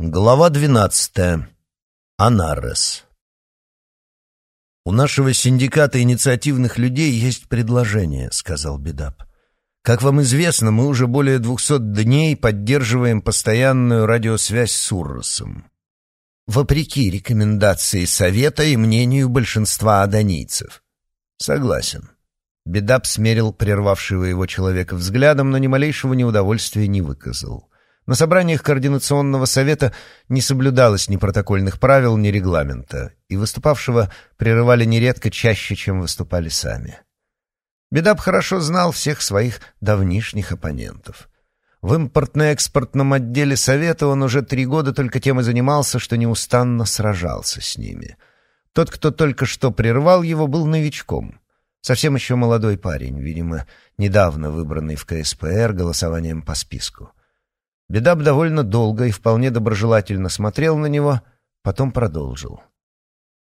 Глава двенадцатая. Анарес. «У нашего синдиката инициативных людей есть предложение», — сказал Бедап. «Как вам известно, мы уже более двухсот дней поддерживаем постоянную радиосвязь с Урросом. Вопреки рекомендации Совета и мнению большинства адонийцев». «Согласен». Бедап смерил прервавшего его человека взглядом, но ни малейшего неудовольствия не выказал. На собраниях Координационного совета не соблюдалось ни протокольных правил, ни регламента, и выступавшего прерывали нередко чаще, чем выступали сами. Бедап хорошо знал всех своих давнишних оппонентов. В импортно-экспортном отделе Совета он уже три года только тем и занимался, что неустанно сражался с ними. Тот, кто только что прервал его, был новичком. Совсем еще молодой парень, видимо, недавно выбранный в КСПР голосованием по списку. Бедаб довольно долго и вполне доброжелательно смотрел на него, потом продолжил.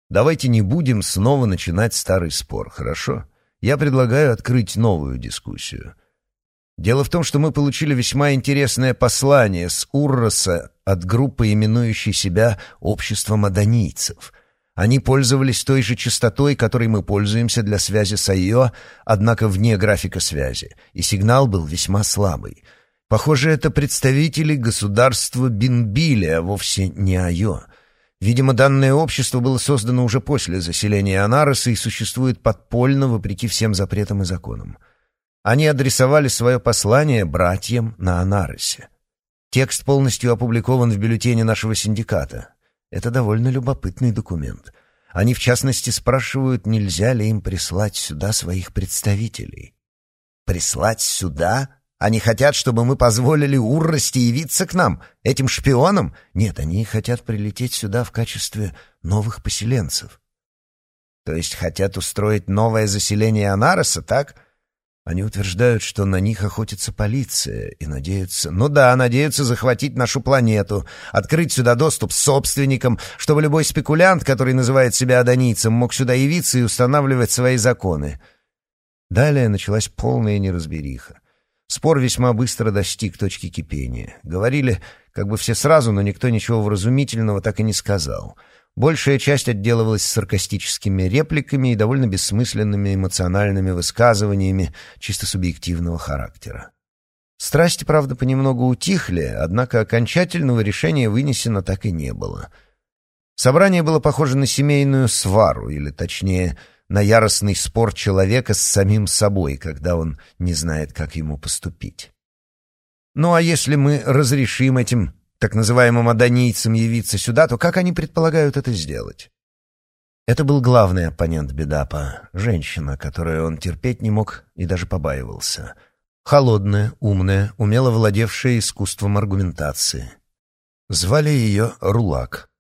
«Давайте не будем снова начинать старый спор, хорошо? Я предлагаю открыть новую дискуссию. Дело в том, что мы получили весьма интересное послание с Урроса от группы, именующей себя «Обществом адонийцев». Они пользовались той же частотой, которой мы пользуемся для связи с Айо, однако вне графика связи, и сигнал был весьма слабый — Похоже, это представители государства Бинбили, а вовсе не Айо. Видимо, данное общество было создано уже после заселения Анароса и существует подпольно, вопреки всем запретам и законам. Они адресовали свое послание братьям на Анаросе. Текст полностью опубликован в бюллетене нашего синдиката. Это довольно любопытный документ. Они, в частности, спрашивают, нельзя ли им прислать сюда своих представителей. «Прислать сюда?» Они хотят, чтобы мы позволили Уррости явиться к нам, этим шпионам? Нет, они хотят прилететь сюда в качестве новых поселенцев. То есть хотят устроить новое заселение Анароса, так? Они утверждают, что на них охотится полиция и надеются... Ну да, надеются захватить нашу планету, открыть сюда доступ собственникам, чтобы любой спекулянт, который называет себя адонийцем, мог сюда явиться и устанавливать свои законы. Далее началась полная неразбериха. Спор весьма быстро достиг точки кипения. Говорили как бы все сразу, но никто ничего вразумительного так и не сказал. Большая часть отделывалась саркастическими репликами и довольно бессмысленными эмоциональными высказываниями чисто субъективного характера. Страсти, правда, понемногу утихли, однако окончательного решения вынесено так и не было. Собрание было похоже на семейную свару, или, точнее, на яростный спор человека с самим собой, когда он не знает, как ему поступить. Ну а если мы разрешим этим так называемым адонийцам явиться сюда, то как они предполагают это сделать? Это был главный оппонент Бедапа, женщина, которую он терпеть не мог и даже побаивался. Холодная, умная, умело владевшая искусством аргументации. Звали ее Рулак.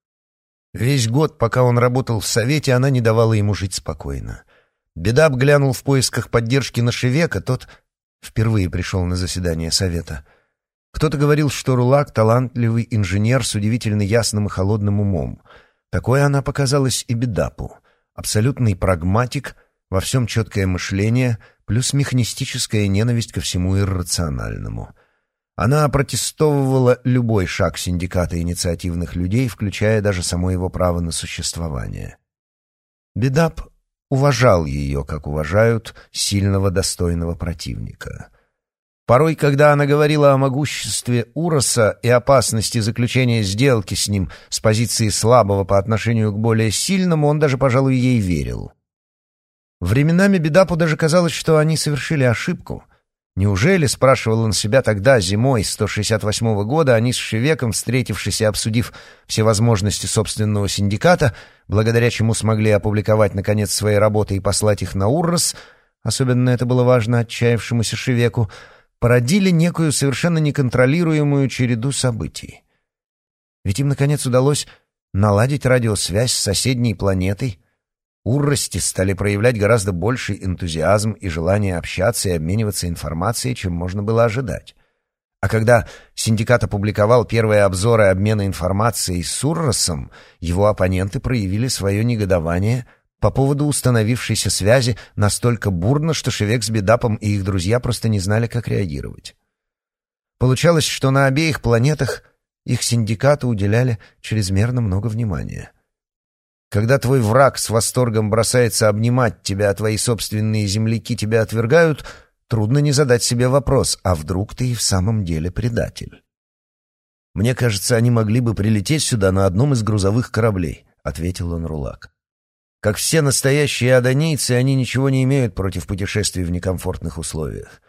Весь год, пока он работал в Совете, она не давала ему жить спокойно. Беда обглянул в поисках поддержки на Шевека, тот впервые пришел на заседание Совета. Кто-то говорил, что Рулак — талантливый инженер с удивительно ясным и холодным умом. Такое она показалась и Бедапу. Абсолютный прагматик, во всем четкое мышление, плюс механистическая ненависть ко всему иррациональному — она опротестовывала любой шаг синдиката инициативных людей, включая даже само его право на существование. Бедап уважал ее, как уважают сильного достойного противника. Порой, когда она говорила о могуществе Уроса и опасности заключения сделки с ним с позиции слабого по отношению к более сильному, он даже, пожалуй, ей верил. Временами Бедапу даже казалось, что они совершили ошибку — Неужели, спрашивал он себя тогда, зимой 168 года, они с Шевеком, встретившись и обсудив все возможности собственного синдиката, благодаря чему смогли опубликовать, наконец, свои работы и послать их на Уррос, особенно это было важно отчаявшемуся Шевеку, породили некую совершенно неконтролируемую череду событий. Ведь им, наконец, удалось наладить радиосвязь с соседней планетой, Уррости стали проявлять гораздо больший энтузиазм и желание общаться и обмениваться информацией, чем можно было ожидать. А когда синдикат опубликовал первые обзоры обмена информацией с Урросом, его оппоненты проявили свое негодование по поводу установившейся связи настолько бурно, что Шевек с Бедапом и их друзья просто не знали, как реагировать. Получалось, что на обеих планетах их синдикаты уделяли чрезмерно много внимания. Когда твой враг с восторгом бросается обнимать тебя, а твои собственные земляки тебя отвергают, трудно не задать себе вопрос, а вдруг ты и в самом деле предатель? «Мне кажется, они могли бы прилететь сюда на одном из грузовых кораблей», — ответил он Рулак. «Как все настоящие адонийцы, они ничего не имеют против путешествий в некомфортных условиях.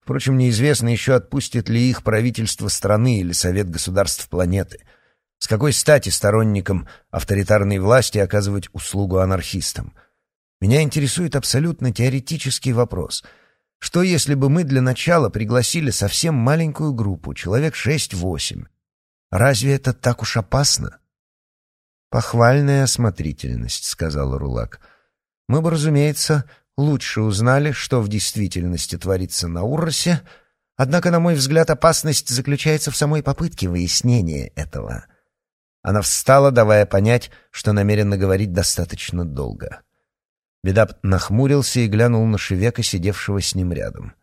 Впрочем, неизвестно еще, отпустит ли их правительство страны или Совет государств планеты. С какой стати сторонникам авторитарной власти оказывать услугу анархистам? Меня интересует абсолютно теоретический вопрос. Что если бы мы для начала пригласили совсем маленькую группу, человек шесть-восемь? Разве это так уж опасно? Похвальная осмотрительность, сказал Рулак. Мы бы, разумеется, лучше узнали, что в действительности творится на Урросе, однако, на мой взгляд, опасность заключается в самой попытке выяснения этого. Она встала, давая понять, что намерена говорить достаточно долго. Бедап нахмурился и глянул на Шевека, сидевшего с ним рядом.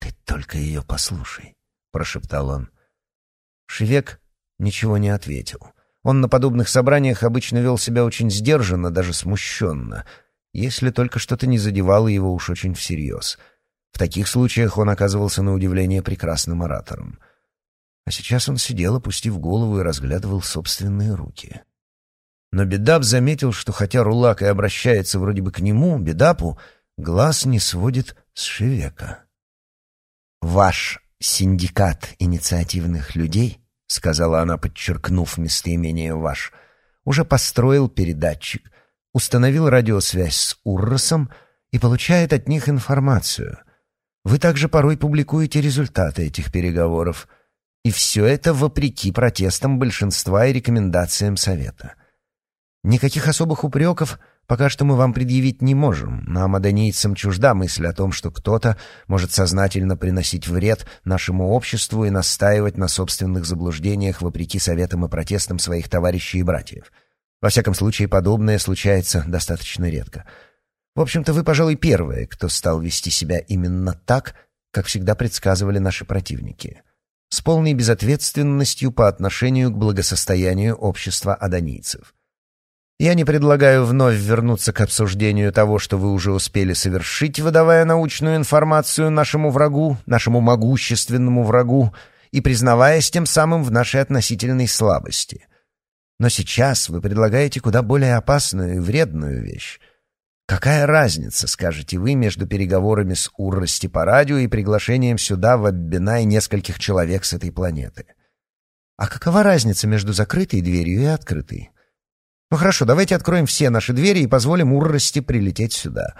«Ты только ее послушай», — прошептал он. Шевек ничего не ответил. Он на подобных собраниях обычно вел себя очень сдержанно, даже смущенно, если только что-то не задевало его уж очень всерьез. В таких случаях он оказывался на удивление прекрасным оратором. А сейчас он сидел, опустив голову, и разглядывал собственные руки. Но Бедап заметил, что хотя Рулак и обращается вроде бы к нему, Бедапу, глаз не сводит с Шевека. «Ваш синдикат инициативных людей — сказала она, подчеркнув местоимение «ваш», — уже построил передатчик, установил радиосвязь с Урросом и получает от них информацию. Вы также порой публикуете результаты этих переговоров. И все это вопреки протестам большинства и рекомендациям Совета. Никаких особых упреков — Пока что мы вам предъявить не можем. Нам, адонийцам, чужда мысль о том, что кто-то может сознательно приносить вред нашему обществу и настаивать на собственных заблуждениях вопреки советам и протестам своих товарищей и братьев. Во всяком случае, подобное случается достаточно редко. В общем-то, вы, пожалуй, первые, кто стал вести себя именно так, как всегда предсказывали наши противники. С полной безответственностью по отношению к благосостоянию общества адонийцев. Я не предлагаю вновь вернуться к обсуждению того, что вы уже успели совершить, выдавая научную информацию нашему врагу, нашему могущественному врагу, и признаваясь тем самым в нашей относительной слабости. Но сейчас вы предлагаете куда более опасную и вредную вещь. Какая разница, скажете вы, между переговорами с Уррости по радио и приглашением сюда в Аббинай нескольких человек с этой планеты? А какова разница между закрытой дверью и открытой? Ну хорошо, давайте откроем все наши двери и позволим Уррости прилететь сюда.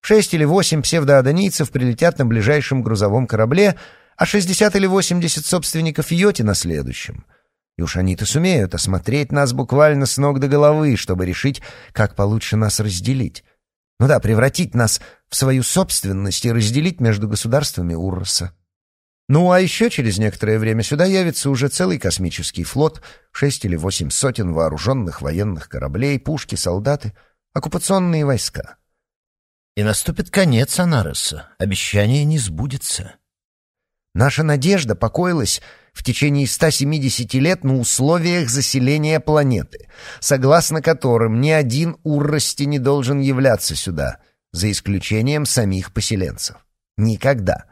Шесть или восемь псевдоадонийцев прилетят на ближайшем грузовом корабле, а шестьдесят или восемьдесят собственников Йоти на следующем. И уж они-то сумеют осмотреть нас буквально с ног до головы, чтобы решить, как получше нас разделить. Ну да, превратить нас в свою собственность и разделить между государствами Урроса. Ну, а еще через некоторое время сюда явится уже целый космический флот, шесть или восемь сотен вооруженных военных кораблей, пушки, солдаты, оккупационные войска. И наступит конец Анареса, обещание не сбудется. Наша надежда покоилась в течение 170 лет на условиях заселения планеты, согласно которым ни один Уррости не должен являться сюда, за исключением самих поселенцев. Никогда.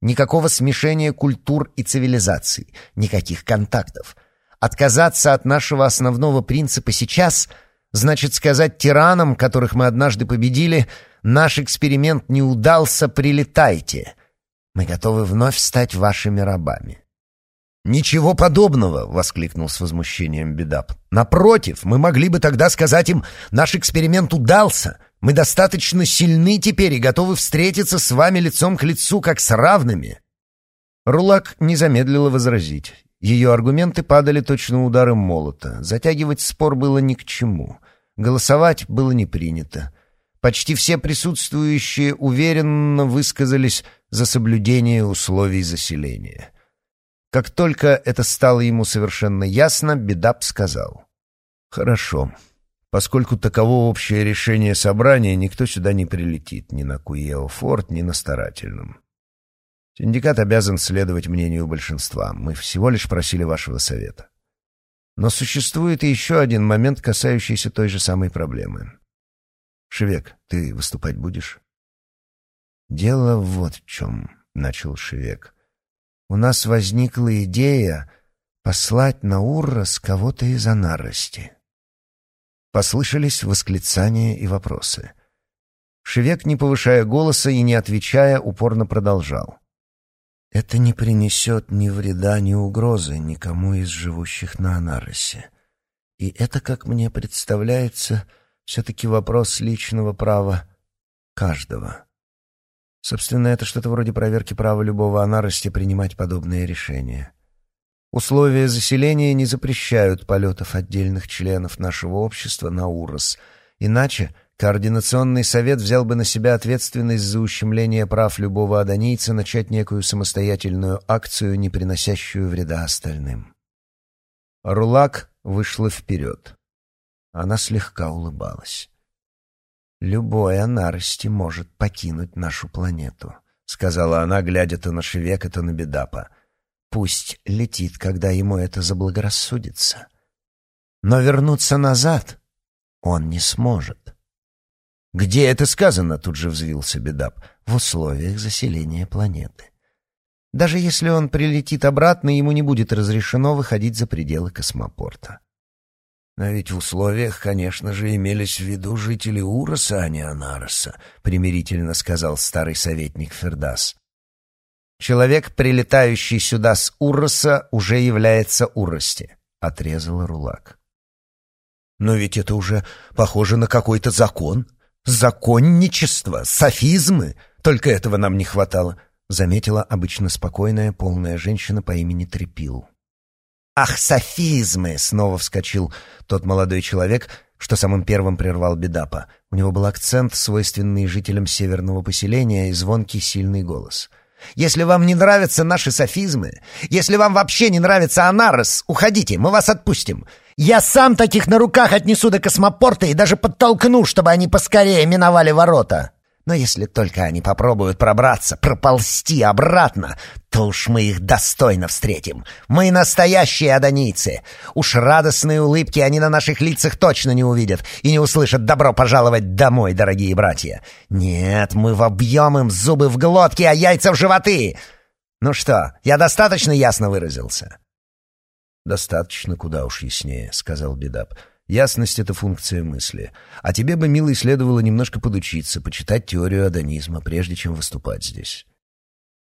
Никакого смешения культур и цивилизаций, никаких контактов. Отказаться от нашего основного принципа сейчас значит сказать тиранам, которых мы однажды победили, наш эксперимент не удался, прилетайте. Мы готовы вновь стать вашими рабами. «Ничего подобного!» — воскликнул с возмущением Бедап. «Напротив, мы могли бы тогда сказать им, наш эксперимент удался, мы достаточно сильны теперь и готовы встретиться с вами лицом к лицу, как с равными». Рулак не замедлила возразить. Ее аргументы падали точно ударом молота. Затягивать спор было ни к чему. Голосовать было не принято. Почти все присутствующие уверенно высказались за соблюдение условий заселения. Как только это стало ему совершенно ясно, Бедап сказал. «Хорошо. Поскольку таково общее решение собрания, никто сюда не прилетит, ни на Куео-форт, ни на Старательном. Синдикат обязан следовать мнению большинства. Мы всего лишь просили вашего совета. Но существует еще один момент, касающийся той же самой проблемы. Шевек, ты выступать будешь? Дело вот в чем, — начал Шевек. У нас возникла идея послать на Уррос кого-то из Анарости. Послышались восклицания и вопросы. Шевек, не повышая голоса и не отвечая, упорно продолжал. «Это не принесет ни вреда, ни угрозы никому из живущих на Анаросе. И это, как мне представляется, все-таки вопрос личного права каждого. Собственно, это что-то вроде проверки права любого Анарости принимать подобные решения». Условия заселения не запрещают полетов отдельных членов нашего общества на Урос, иначе Координационный совет взял бы на себя ответственность за ущемление прав любого адонийца начать некую самостоятельную акцию, не приносящую вреда остальным. Рулак вышла вперед. Она слегка улыбалась. «Любой анарости может покинуть нашу планету», — сказала она, глядя то на Шевека, то на Бедапа. «Пусть летит, когда ему это заблагорассудится. Но вернуться назад он не сможет». «Где это сказано?» — тут же взвился Бедап. «В условиях заселения планеты. Даже если он прилетит обратно, ему не будет разрешено выходить за пределы космопорта». «Но ведь в условиях, конечно же, имелись в виду жители Уроса, а не Анароса», — примирительно сказал старый советник Фердас. «Человек, прилетающий сюда с Уроса, уже является Урости», — отрезал Рулак. «Но ведь это уже похоже на какой-то закон», Законничество, софизмы. Только этого нам не хватало, заметила обычно спокойная, полная женщина по имени Трепил. Ах, софизмы! Снова вскочил тот молодой человек, что самым первым прервал Бедапа. У него был акцент, свойственный жителям северного поселения, и звонкий сильный голос. «Если вам не нравятся наши софизмы, если вам вообще не нравится Анарес, уходите, мы вас отпустим. Я сам таких на руках отнесу до космопорта и даже подтолкну, чтобы они поскорее миновали ворота. Но если только они попробуют пробраться, проползти обратно, то уж мы их достойно встретим. Мы настоящие адонийцы. Уж радостные улыбки они на наших лицах точно не увидят и не услышат «добро пожаловать домой, дорогие братья». Нет, мы вобьем им зубы в глотки, а яйца в животы. Ну что, я достаточно ясно выразился?» «Достаточно, куда уж яснее», — сказал Бедап. «Ясность — это функция мысли. А тебе бы, милый, следовало немножко подучиться, почитать теорию адонизма, прежде чем выступать здесь».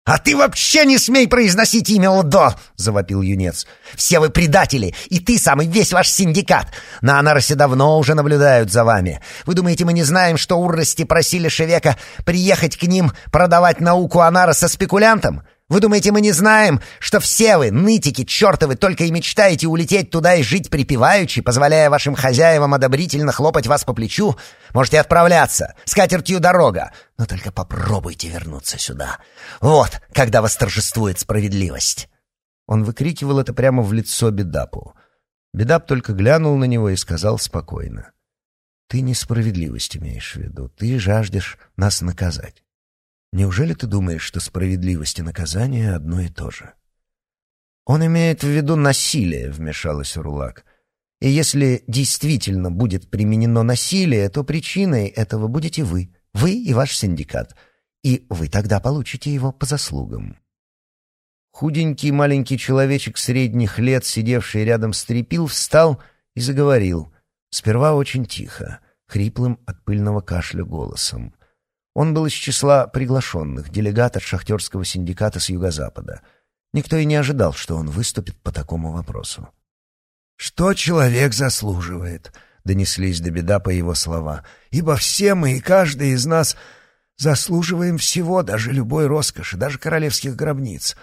«А ты вообще не смей произносить имя Удо!» — завопил юнец. «Все вы предатели, и ты сам, и весь ваш синдикат. На Анаросе давно уже наблюдают за вами. Вы думаете, мы не знаем, что Уррости просили Шевека приехать к ним продавать науку Анароса спекулянтам? Вы думаете, мы не знаем, что все вы, нытики чертовы, только и мечтаете улететь туда и жить припеваючи, позволяя вашим хозяевам одобрительно хлопать вас по плечу? Можете отправляться, с катертью дорога, но только попробуйте вернуться сюда. Вот, когда восторжествует справедливость!» Он выкрикивал это прямо в лицо Бедапу. Бедап только глянул на него и сказал спокойно. «Ты несправедливость имеешь в виду, ты жаждешь нас наказать. Неужели ты думаешь, что справедливость и наказание одно и то же? Он имеет в виду насилие, вмешалась Рулак. И если действительно будет применено насилие, то причиной этого будете вы, вы и ваш синдикат, и вы тогда получите его по заслугам. Худенький маленький человечек средних лет, сидевший рядом с трепил, встал и заговорил, сперва очень тихо, хриплым от пыльного кашля голосом. Он был из числа приглашенных, делегат от шахтерского синдиката с юго-запада. Никто и не ожидал, что он выступит по такому вопросу. «Что человек заслуживает?» — донеслись до беда по его слова. «Ибо все мы и каждый из нас заслуживаем всего, даже любой роскоши, даже королевских гробниц.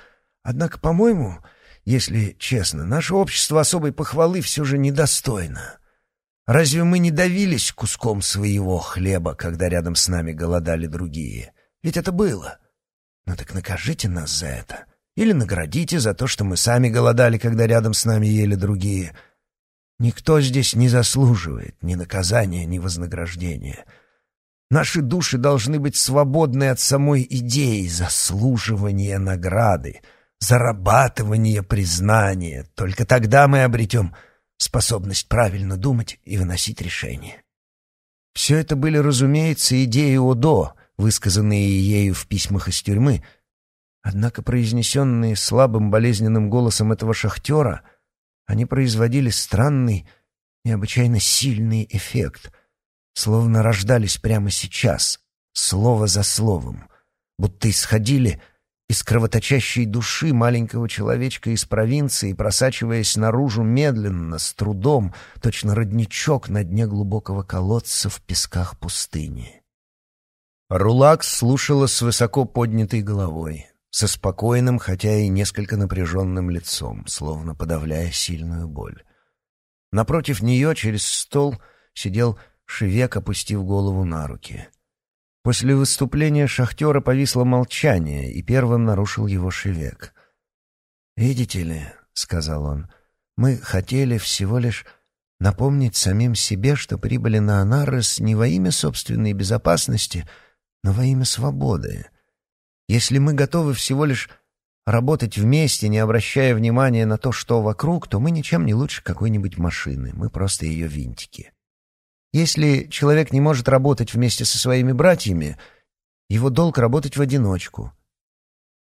Однако, по-моему, если честно, наше общество особой похвалы все же недостойно». Разве мы не давились куском своего хлеба, когда рядом с нами голодали другие? Ведь это было. Ну так накажите нас за это. Или наградите за то, что мы сами голодали, когда рядом с нами ели другие. Никто здесь не заслуживает ни наказания, ни вознаграждения. Наши души должны быть свободны от самой идеи заслуживания награды, зарабатывания признания. Только тогда мы обретем способность правильно думать и выносить решения. Все это были, разумеется, идеи Одо, высказанные ею в письмах из тюрьмы, однако произнесенные слабым болезненным голосом этого шахтера, они производили странный, необычайно сильный эффект, словно рождались прямо сейчас, слово за словом, будто исходили из кровоточащей души маленького человечка из провинции, просачиваясь наружу медленно, с трудом, точно родничок на дне глубокого колодца в песках пустыни. Рулакс слушала с высоко поднятой головой, со спокойным, хотя и несколько напряженным лицом, словно подавляя сильную боль. Напротив нее через стол сидел Шевек, опустив голову на руки. После выступления шахтера повисло молчание, и первым нарушил его Шевек. «Видите ли», — сказал он, — «мы хотели всего лишь напомнить самим себе, что прибыли на Анарес не во имя собственной безопасности, но во имя свободы. Если мы готовы всего лишь работать вместе, не обращая внимания на то, что вокруг, то мы ничем не лучше какой-нибудь машины, мы просто ее винтики. Если человек не может работать вместе со своими братьями, его долг работать в одиночку.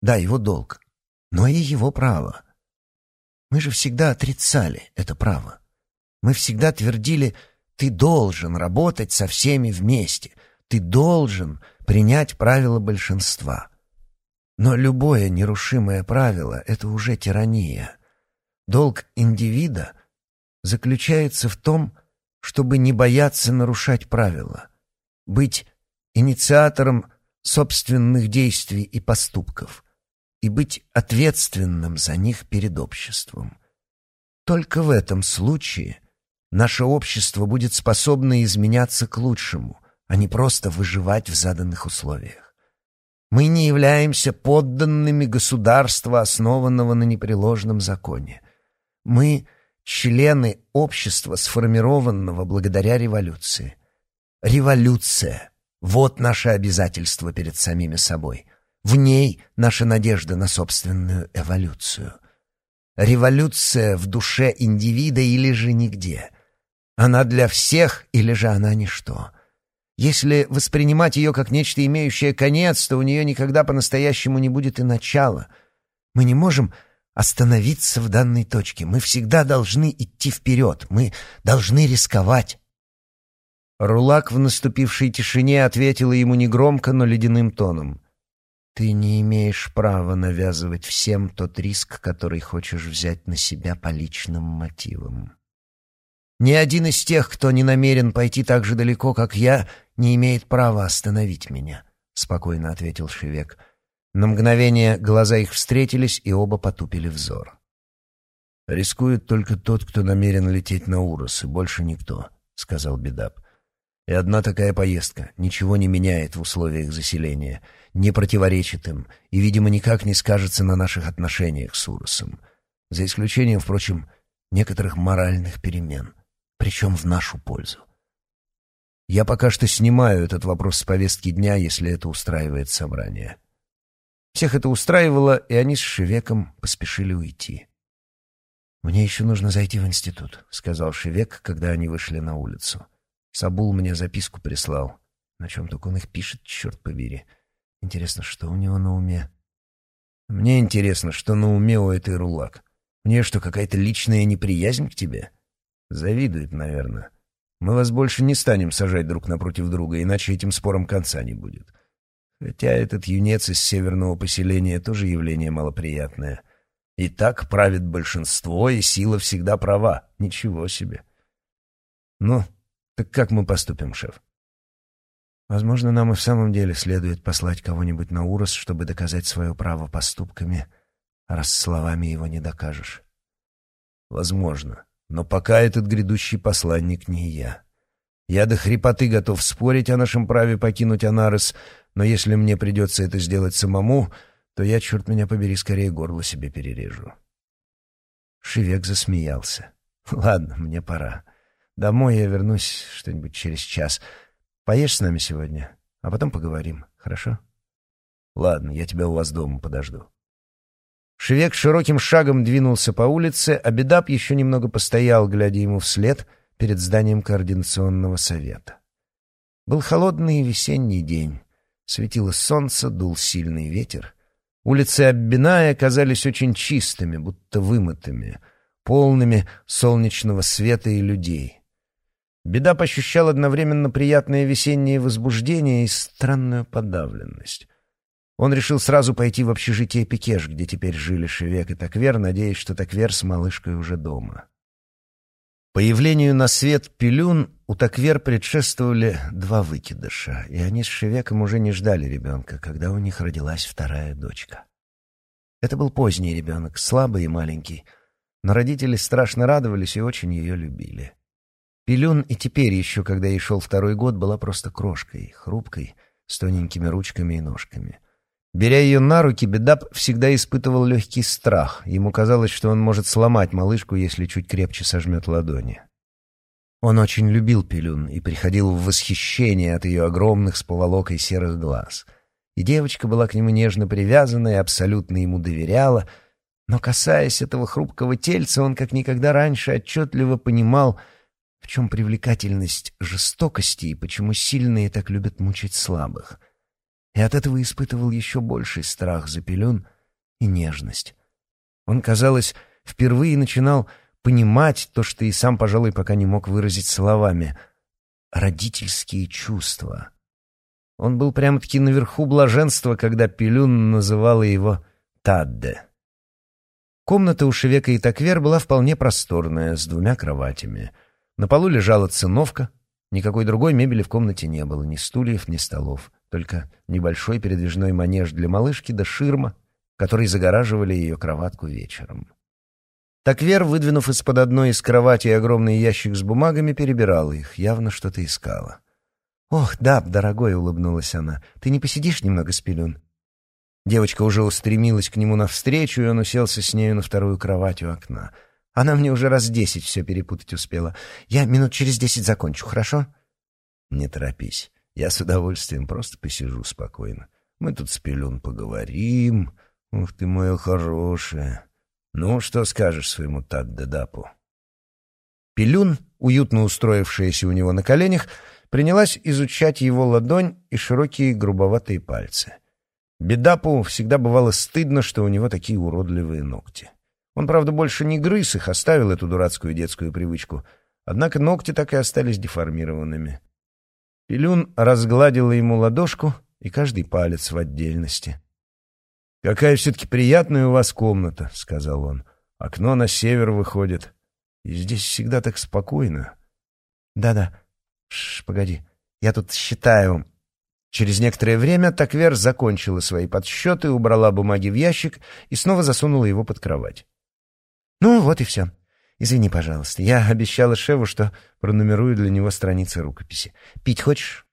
Да, его долг, но и его право. Мы же всегда отрицали это право. Мы всегда твердили «ты должен работать со всеми вместе», «ты должен принять правила большинства». Но любое нерушимое правило — это уже тирания. Долг индивида заключается в том, чтобы не бояться нарушать правила, быть инициатором собственных действий и поступков и быть ответственным за них перед обществом. Только в этом случае наше общество будет способно изменяться к лучшему, а не просто выживать в заданных условиях. Мы не являемся подданными государства, основанного на непреложном законе. Мы — члены общества, сформированного благодаря революции. Революция — вот наше обязательство перед самими собой. В ней наша надежда на собственную эволюцию. Революция в душе индивида или же нигде. Она для всех или же она ничто. Если воспринимать ее как нечто имеющее конец, то у нее никогда по-настоящему не будет и начала. Мы не можем остановиться в данной точке. Мы всегда должны идти вперед. Мы должны рисковать. Рулак в наступившей тишине ответила ему негромко, но ледяным тоном. «Ты не имеешь права навязывать всем тот риск, который хочешь взять на себя по личным мотивам. Ни один из тех, кто не намерен пойти так же далеко, как я, не имеет права остановить меня», — спокойно ответил Шевек. На мгновение глаза их встретились, и оба потупили взор. «Рискует только тот, кто намерен лететь на Урос, и больше никто», — сказал Бедап. «И одна такая поездка ничего не меняет в условиях заселения, не противоречит им и, видимо, никак не скажется на наших отношениях с Уросом, за исключением, впрочем, некоторых моральных перемен, причем в нашу пользу. Я пока что снимаю этот вопрос с повестки дня, если это устраивает собрание». Всех это устраивало, и они с Шевеком поспешили уйти. «Мне еще нужно зайти в институт», — сказал Шевек, когда они вышли на улицу. Сабул мне записку прислал. На чем только он их пишет, черт побери. Интересно, что у него на уме? Мне интересно, что на уме у этой рулак. Мне что, какая-то личная неприязнь к тебе? Завидует, наверное. Мы вас больше не станем сажать друг напротив друга, иначе этим спором конца не будет. Хотя этот юнец из северного поселения тоже явление малоприятное. И так правит большинство, и сила всегда права. Ничего себе. Ну, так как мы поступим, шеф? Возможно, нам и в самом деле следует послать кого-нибудь на Урос, чтобы доказать свое право поступками, раз словами его не докажешь. Возможно. Но пока этот грядущий посланник не я. Я до хрипоты готов спорить о нашем праве покинуть Анарес, но если мне придется это сделать самому, то я, черт меня побери, скорее горло себе перережу. Шевек засмеялся. «Ладно, мне пора. Домой я вернусь что-нибудь через час. Поешь с нами сегодня, а потом поговорим, хорошо? Ладно, я тебя у вас дома подожду. Шевек широким шагом двинулся по улице, а Бедап еще немного постоял, глядя ему вслед перед зданием координационного совета. Был холодный весенний день. Светило солнце, дул сильный ветер. Улицы Аббиная казались очень чистыми, будто вымытыми, полными солнечного света и людей. Бедап ощущал одновременно приятное весеннее возбуждение и странную подавленность. Он решил сразу пойти в общежитие Пикеш, где теперь жили Шевек и Таквер, надеясь, что Таквер с малышкой уже дома. Появлению на свет Пилюн у Таквер предшествовали два выкидыша, и они с Шевеком уже не ждали ребенка, когда у них родилась вторая дочка. Это был поздний ребенок, слабый и маленький, но родители страшно радовались и очень ее любили. Пилюн и теперь еще, когда ей шел второй год, была просто крошкой, хрупкой, с тоненькими ручками и ножками — Беря ее на руки, Бедап всегда испытывал легкий страх. Ему казалось, что он может сломать малышку, если чуть крепче сожмет ладони. Он очень любил Пилюн и приходил в восхищение от ее огромных с поволокой серых глаз. И девочка была к нему нежно привязана и абсолютно ему доверяла, но, касаясь этого хрупкого тельца, он как никогда раньше отчетливо понимал, в чем привлекательность жестокости и почему сильные так любят мучить слабых — и от этого испытывал еще больший страх за пелен и нежность. Он, казалось, впервые начинал понимать то, что и сам, пожалуй, пока не мог выразить словами — родительские чувства. Он был прямо-таки наверху блаженства, когда Пелюн называла его Тадде. Комната у Шевека и Таквер была вполне просторная, с двумя кроватями. На полу лежала циновка, никакой другой мебели в комнате не было, ни стульев, ни столов только небольшой передвижной манеж для малышки да ширма, которые загораживали ее кроватку вечером. Таквер, выдвинув из-под одной из кроватей огромный ящик с бумагами, перебирала их, явно что-то искала. «Ох, да, дорогой», — улыбнулась она, — «ты не посидишь немного с пилюн?» Девочка уже устремилась к нему навстречу, и он уселся с нею на вторую кровать у окна. Она мне уже раз десять все перепутать успела. Я минут через десять закончу, хорошо? Не торопись. Я с удовольствием просто посижу спокойно. Мы тут с Пелюн поговорим. Ух ты, моя хорошая. Ну, что скажешь своему Таддедапу? Пелюн, уютно устроившаяся у него на коленях, принялась изучать его ладонь и широкие грубоватые пальцы. Бедапу всегда бывало стыдно, что у него такие уродливые ногти. Он, правда, больше не грыз их, оставил эту дурацкую детскую привычку. Однако ногти так и остались деформированными. Пилюн разгладила ему ладошку и каждый палец в отдельности. «Какая все-таки приятная у вас комната», — сказал он. «Окно на север выходит. И здесь всегда так спокойно». «Да-да. Шш, погоди. Я тут считаю». Через некоторое время Таквер закончила свои подсчеты, убрала бумаги в ящик и снова засунула его под кровать. «Ну, вот и все. Извини, пожалуйста. Я обещала Шеву, что пронумерую для него страницы рукописи. Пить хочешь?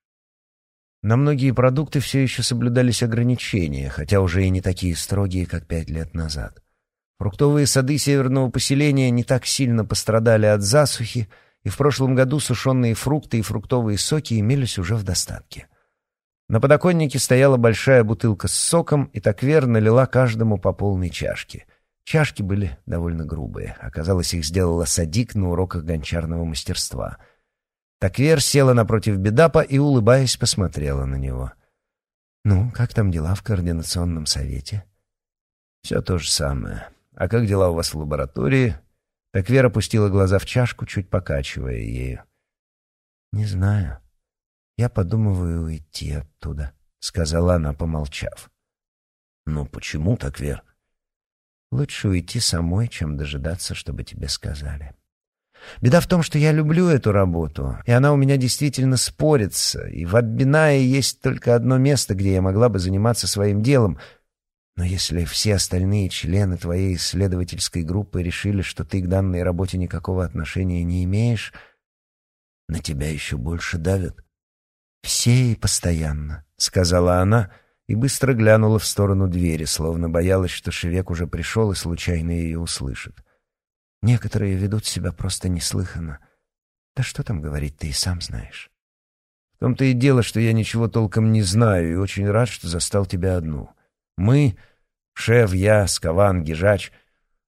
На многие продукты все еще соблюдались ограничения, хотя уже и не такие строгие, как пять лет назад. Фруктовые сады северного поселения не так сильно пострадали от засухи, и в прошлом году сушеные фрукты и фруктовые соки имелись уже в достатке. На подоконнике стояла большая бутылка с соком, и Таквер налила каждому по полной чашке — Чашки были довольно грубые. Оказалось, их сделала Садик на уроках гончарного мастерства. Таквер села напротив Бедапа и, улыбаясь, посмотрела на него. «Ну, как там дела в координационном совете?» «Все то же самое. А как дела у вас в лаборатории?» Таквер опустила глаза в чашку, чуть покачивая ею. «Не знаю. Я подумываю уйти оттуда», — сказала она, помолчав. «Ну почему, Таквер?» Лучше уйти самой, чем дожидаться, чтобы тебе сказали. Беда в том, что я люблю эту работу, и она у меня действительно спорится, и в Аббинае есть только одно место, где я могла бы заниматься своим делом. Но если все остальные члены твоей исследовательской группы решили, что ты к данной работе никакого отношения не имеешь, на тебя еще больше давят. «Все и постоянно», — сказала она, — и быстро глянула в сторону двери, словно боялась, что Шевек уже пришел и случайно ее услышит. Некоторые ведут себя просто неслыханно. Да что там говорить, ты и сам знаешь. В том-то и дело, что я ничего толком не знаю и очень рад, что застал тебя одну. Мы, шеф, я, Скаван, Гижач,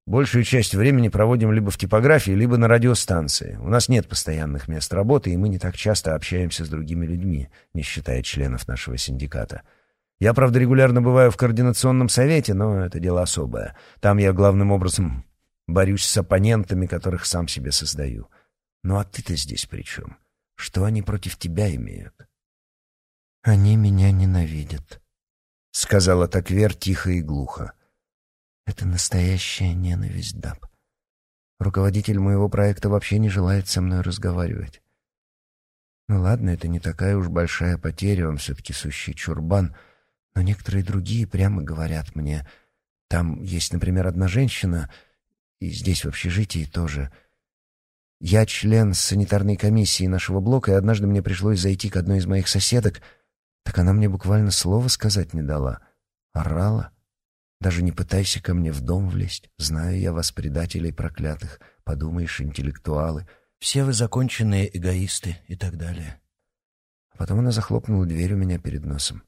большую часть времени проводим либо в типографии, либо на радиостанции. У нас нет постоянных мест работы, и мы не так часто общаемся с другими людьми, не считая членов нашего синдиката. Я, правда, регулярно бываю в координационном совете, но это дело особое. Там я главным образом борюсь с оппонентами, которых сам себе создаю. Ну а ты-то здесь при чем? Что они против тебя имеют? Они меня ненавидят, — сказала Таквер тихо и глухо. Это настоящая ненависть, Даб. Руководитель моего проекта вообще не желает со мной разговаривать. Ну ладно, это не такая уж большая потеря, он все-таки сущий чурбан, но некоторые другие прямо говорят мне... Там есть, например, одна женщина, и здесь в общежитии тоже. Я член санитарной комиссии нашего блока, и однажды мне пришлось зайти к одной из моих соседок, так она мне буквально слова сказать не дала. Орала. Даже не пытайся ко мне в дом влезть. Знаю я вас, предателей проклятых. Подумаешь, интеллектуалы. Все вы законченные эгоисты и так далее. А потом она захлопнула дверь у меня перед носом.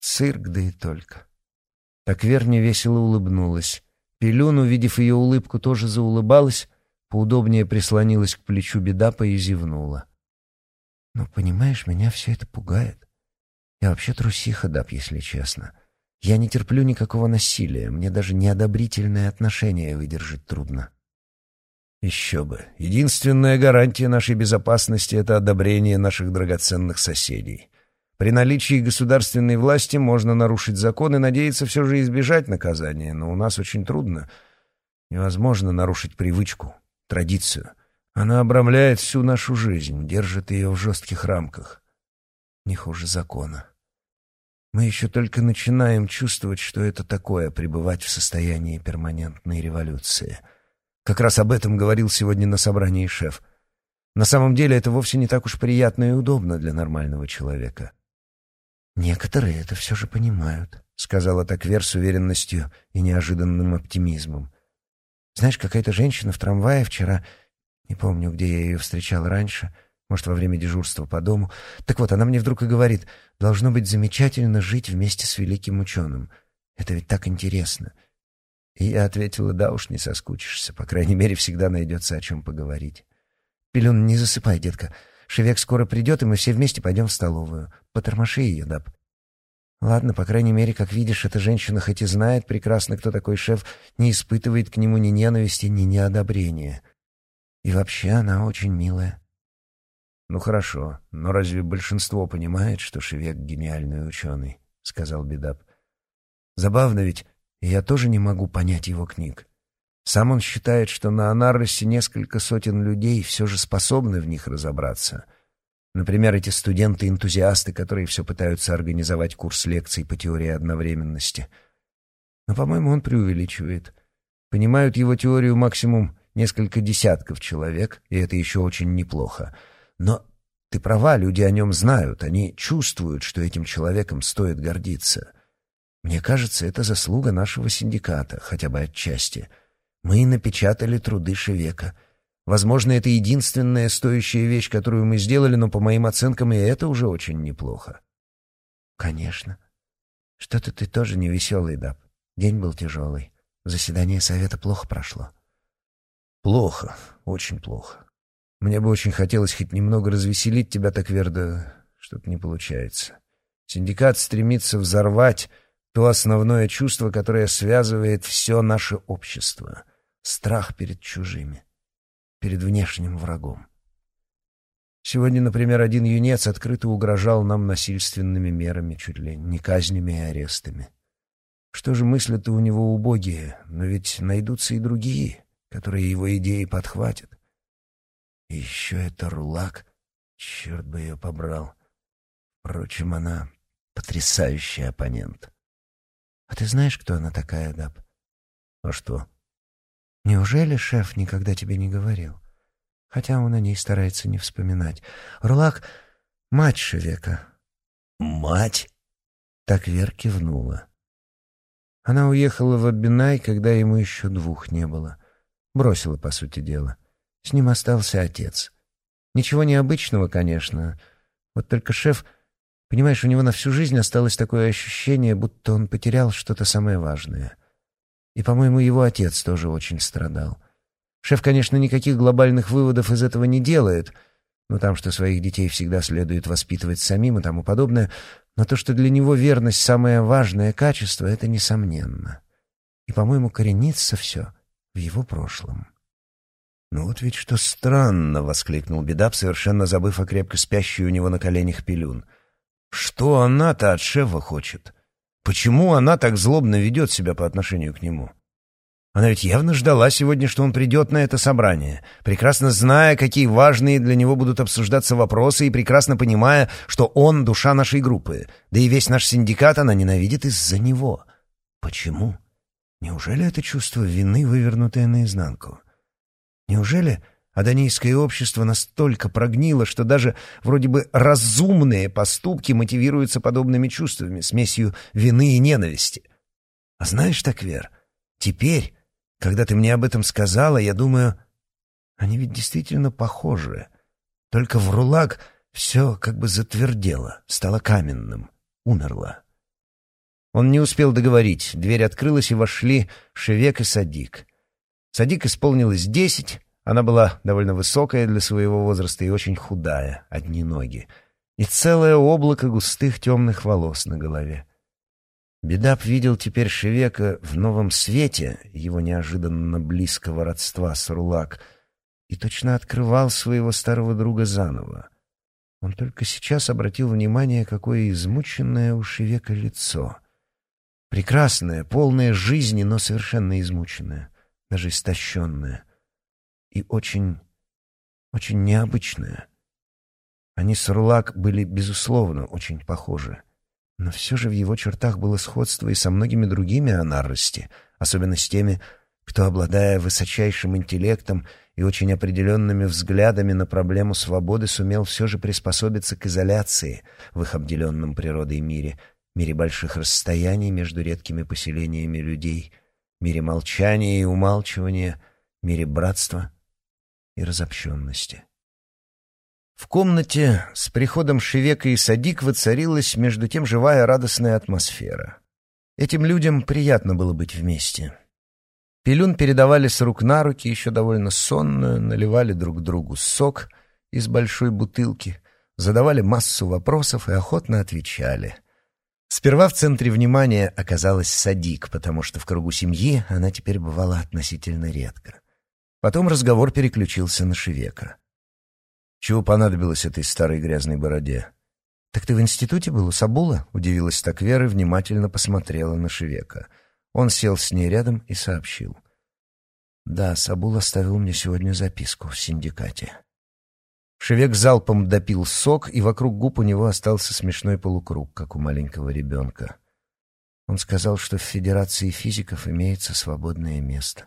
Цирк, да и только. Таквер невесело улыбнулась. Пилюн, увидев ее улыбку, тоже заулыбалась, поудобнее прислонилась к плечу Бедапа и зевнула. «Ну, понимаешь, меня все это пугает. Я вообще трусиха, Дап, если честно. Я не терплю никакого насилия, мне даже неодобрительное отношение выдержать трудно». «Еще бы. Единственная гарантия нашей безопасности — это одобрение наших драгоценных соседей. При наличии государственной власти можно нарушить закон и надеяться все же избежать наказания, но у нас очень трудно. Невозможно нарушить привычку, традицию. Она обрамляет всю нашу жизнь, держит ее в жестких рамках. Не хуже закона. Мы еще только начинаем чувствовать, что это такое — пребывать в состоянии перманентной революции. Как раз об этом говорил сегодня на собрании шеф. На самом деле это вовсе не так уж приятно и удобно для нормального человека. «Некоторые это все же понимают», — сказала Таквер с уверенностью и неожиданным оптимизмом. «Знаешь, какая-то женщина в трамвае вчера, не помню, где я ее встречал раньше, может, во время дежурства по дому. Так вот, она мне вдруг и говорит, должно быть замечательно жить вместе с великим ученым. Это ведь так интересно». И я ответила, да уж не соскучишься, по крайней мере, всегда найдется о чем поговорить. «Пелюн, не засыпай, детка. Шевек скоро придет, и мы все вместе пойдем в столовую. Потормоши ее, Даб. Ладно, по крайней мере, как видишь, эта женщина хоть и знает прекрасно, кто такой шеф, не испытывает к нему ни ненависти, ни неодобрения. И вообще она очень милая. «Ну хорошо, но разве большинство понимает, что Шевек — гениальный ученый?» — сказал Бедап. «Забавно ведь, я тоже не могу понять его книг. Сам он считает, что на Анарросе несколько сотен людей все же способны в них разобраться. Например, эти студенты-энтузиасты, которые все пытаются организовать курс лекций по теории одновременности. Но, по-моему, он преувеличивает. Понимают его теорию максимум несколько десятков человек, и это еще очень неплохо. Но ты права, люди о нем знают, они чувствуют, что этим человеком стоит гордиться. Мне кажется, это заслуга нашего синдиката, хотя бы отчасти — мы напечатали труды Шевека. Возможно, это единственная стоящая вещь, которую мы сделали, но, по моим оценкам, и это уже очень неплохо. Конечно. Что-то ты тоже не веселый, Даб. День был тяжелый. Заседание совета плохо прошло. Плохо, очень плохо. Мне бы очень хотелось хоть немного развеселить тебя так вердо, что-то не получается. Синдикат стремится взорвать то основное чувство, которое связывает все наше общество страх перед чужими, перед внешним врагом. Сегодня, например, один юнец открыто угрожал нам насильственными мерами, чуть ли не казнями и арестами. Что же мысли-то у него убогие, но ведь найдутся и другие, которые его идеи подхватят. И еще это Рулак, черт бы ее побрал. Впрочем, она потрясающий оппонент. А ты знаешь, кто она такая, Даб? А что? Неужели шеф никогда тебе не говорил? Хотя он о ней старается не вспоминать. Рулак — мать Шевека. Мать? Так Вер кивнула. Она уехала в Абинай, когда ему еще двух не было. Бросила, по сути дела. С ним остался отец. Ничего необычного, конечно, Вот только шеф, понимаешь, у него на всю жизнь осталось такое ощущение, будто он потерял что-то самое важное. И, по-моему, его отец тоже очень страдал. Шеф, конечно, никаких глобальных выводов из этого не делает, ну там, что своих детей всегда следует воспитывать самим и тому подобное, но то, что для него верность — самое важное качество, это несомненно. И, по-моему, коренится все в его прошлом. «Ну вот ведь что странно!» — воскликнул Бедап, совершенно забыв о крепко спящей у него на коленях пилюн. «Что она-то от шефа хочет? Почему она так злобно ведет себя по отношению к нему?» Она ведь явно ждала сегодня, что он придет на это собрание, прекрасно зная, какие важные для него будут обсуждаться вопросы, и прекрасно понимая, что он — душа нашей группы, да и весь наш синдикат она ненавидит из-за него. Почему? Неужели это чувство вины, вывернутое наизнанку? Неужели адонийское общество настолько прогнило, что даже вроде бы разумные поступки мотивируются подобными чувствами, смесью вины и ненависти? А знаешь, так, Вер, теперь, когда ты мне об этом сказала, я думаю, они ведь действительно похожи. Только в Рулак все как бы затвердело, стало каменным, умерло. Он не успел договорить. Дверь открылась, и вошли Шевек и Садик. Садик исполнилось десять, она была довольно высокая для своего возраста и очень худая, одни ноги, и целое облако густых темных волос на голове. Бедап видел теперь Шевека в новом свете, его неожиданно близкого родства с Рулак, и точно открывал своего старого друга заново. Он только сейчас обратил внимание, какое измученное у Шевека лицо. Прекрасное, полное жизни, но совершенно измученное даже истощенная и очень, очень необычная. Они с Рулак были, безусловно, очень похожи. Но все же в его чертах было сходство и со многими другими о нарости, особенно с теми, кто, обладая высочайшим интеллектом и очень определенными взглядами на проблему свободы, сумел все же приспособиться к изоляции в их обделенном природой мире, мире больших расстояний между редкими поселениями людей — мире молчания и умалчивания, мире братства и разобщенности. В комнате с приходом Шевека и Садик воцарилась между тем живая радостная атмосфера. Этим людям приятно было быть вместе. Пилюн передавали с рук на руки, еще довольно сонную, наливали друг другу сок из большой бутылки, задавали массу вопросов и охотно отвечали — Сперва в центре внимания оказалась Садик, потому что в кругу семьи она теперь бывала относительно редко. Потом разговор переключился на Шевека. «Чего понадобилось этой старой грязной бороде?» «Так ты в институте был у Сабула?» — удивилась так Вера и внимательно посмотрела на Шевека. Он сел с ней рядом и сообщил. «Да, Сабул оставил мне сегодня записку в синдикате». Шевек залпом допил сок, и вокруг губ у него остался смешной полукруг, как у маленького ребенка. Он сказал, что в Федерации физиков имеется свободное место.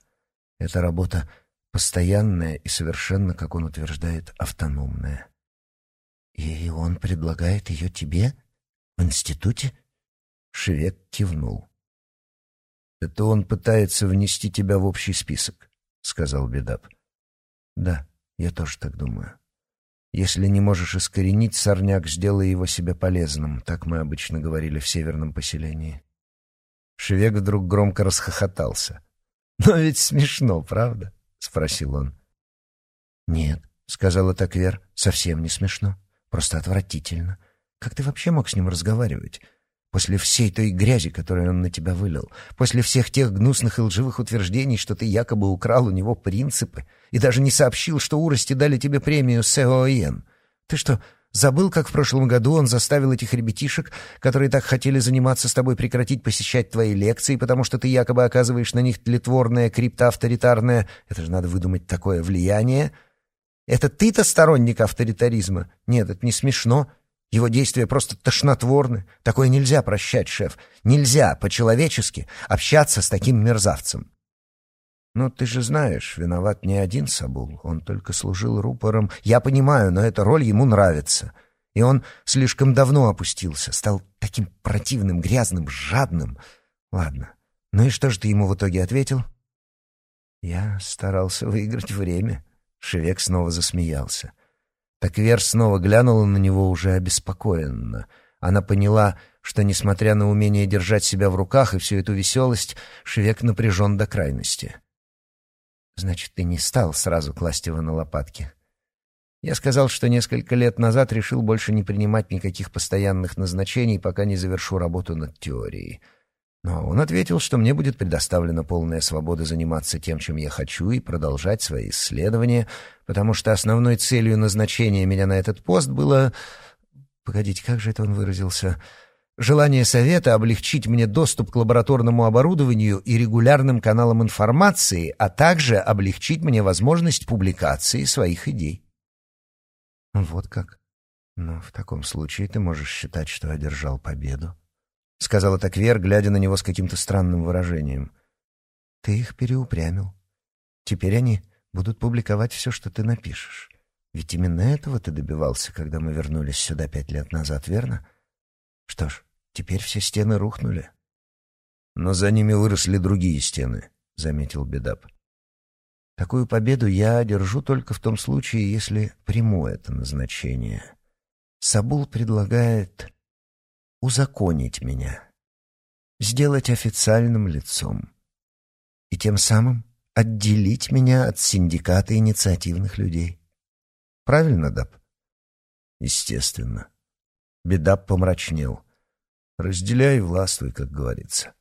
Эта работа постоянная и совершенно, как он утверждает, автономная. «И он предлагает ее тебе? В институте?» Шевек кивнул. «Это он пытается внести тебя в общий список», — сказал Бедап. «Да, я тоже так думаю». Если не можешь искоренить сорняк, сделай его себе полезным. Так мы обычно говорили в северном поселении. Шевек вдруг громко расхохотался. «Но ведь смешно, правда?» — спросил он. «Нет», — сказала Таквер, — «совсем не смешно. Просто отвратительно. Как ты вообще мог с ним разговаривать? После всей той грязи, которую он на тебя вылил, после всех тех гнусных и лживых утверждений, что ты якобы украл у него принципы и даже не сообщил, что урости дали тебе премию СЭОИН. Ты что, забыл, как в прошлом году он заставил этих ребятишек, которые так хотели заниматься с тобой, прекратить посещать твои лекции, потому что ты якобы оказываешь на них тлетворное, криптоавторитарное, это же надо выдумать такое влияние? Это ты-то сторонник авторитаризма? Нет, это не смешно. Его действия просто тошнотворны. Такое нельзя прощать, шеф. Нельзя по-человечески общаться с таким мерзавцем. «Ну, ты же знаешь, виноват не один Сабул. Он только служил рупором. Я понимаю, но эта роль ему нравится. И он слишком давно опустился, стал таким противным, грязным, жадным. Ладно. Ну и что же ты ему в итоге ответил?» «Я старался выиграть время». Шевек снова засмеялся. Так Вер снова глянула на него уже обеспокоенно. Она поняла, что, несмотря на умение держать себя в руках и всю эту веселость, Швек напряжен до крайности. «Значит, ты не стал сразу класть его на лопатки?» Я сказал, что несколько лет назад решил больше не принимать никаких постоянных назначений, пока не завершу работу над теорией. Но он ответил, что мне будет предоставлена полная свобода заниматься тем, чем я хочу, и продолжать свои исследования, потому что основной целью назначения меня на этот пост было... Погодите, как же это он выразился? Желание совета облегчить мне доступ к лабораторному оборудованию и регулярным каналам информации, а также облегчить мне возможность публикации своих идей. Вот как? Ну, в таком случае ты можешь считать, что одержал победу. — сказала Таквер, глядя на него с каким-то странным выражением. «Ты их переупрямил. Теперь они будут публиковать все, что ты напишешь. Ведь именно этого ты добивался, когда мы вернулись сюда пять лет назад, верно? Что ж, теперь все стены рухнули». «Но за ними выросли другие стены», — заметил Бедап. «Такую победу я одержу только в том случае, если приму это назначение. Сабул предлагает узаконить меня, сделать официальным лицом и тем самым отделить меня от синдиката инициативных людей. Правильно, Даб? Естественно. Бедап помрачнел. Разделяй и властвуй, как говорится.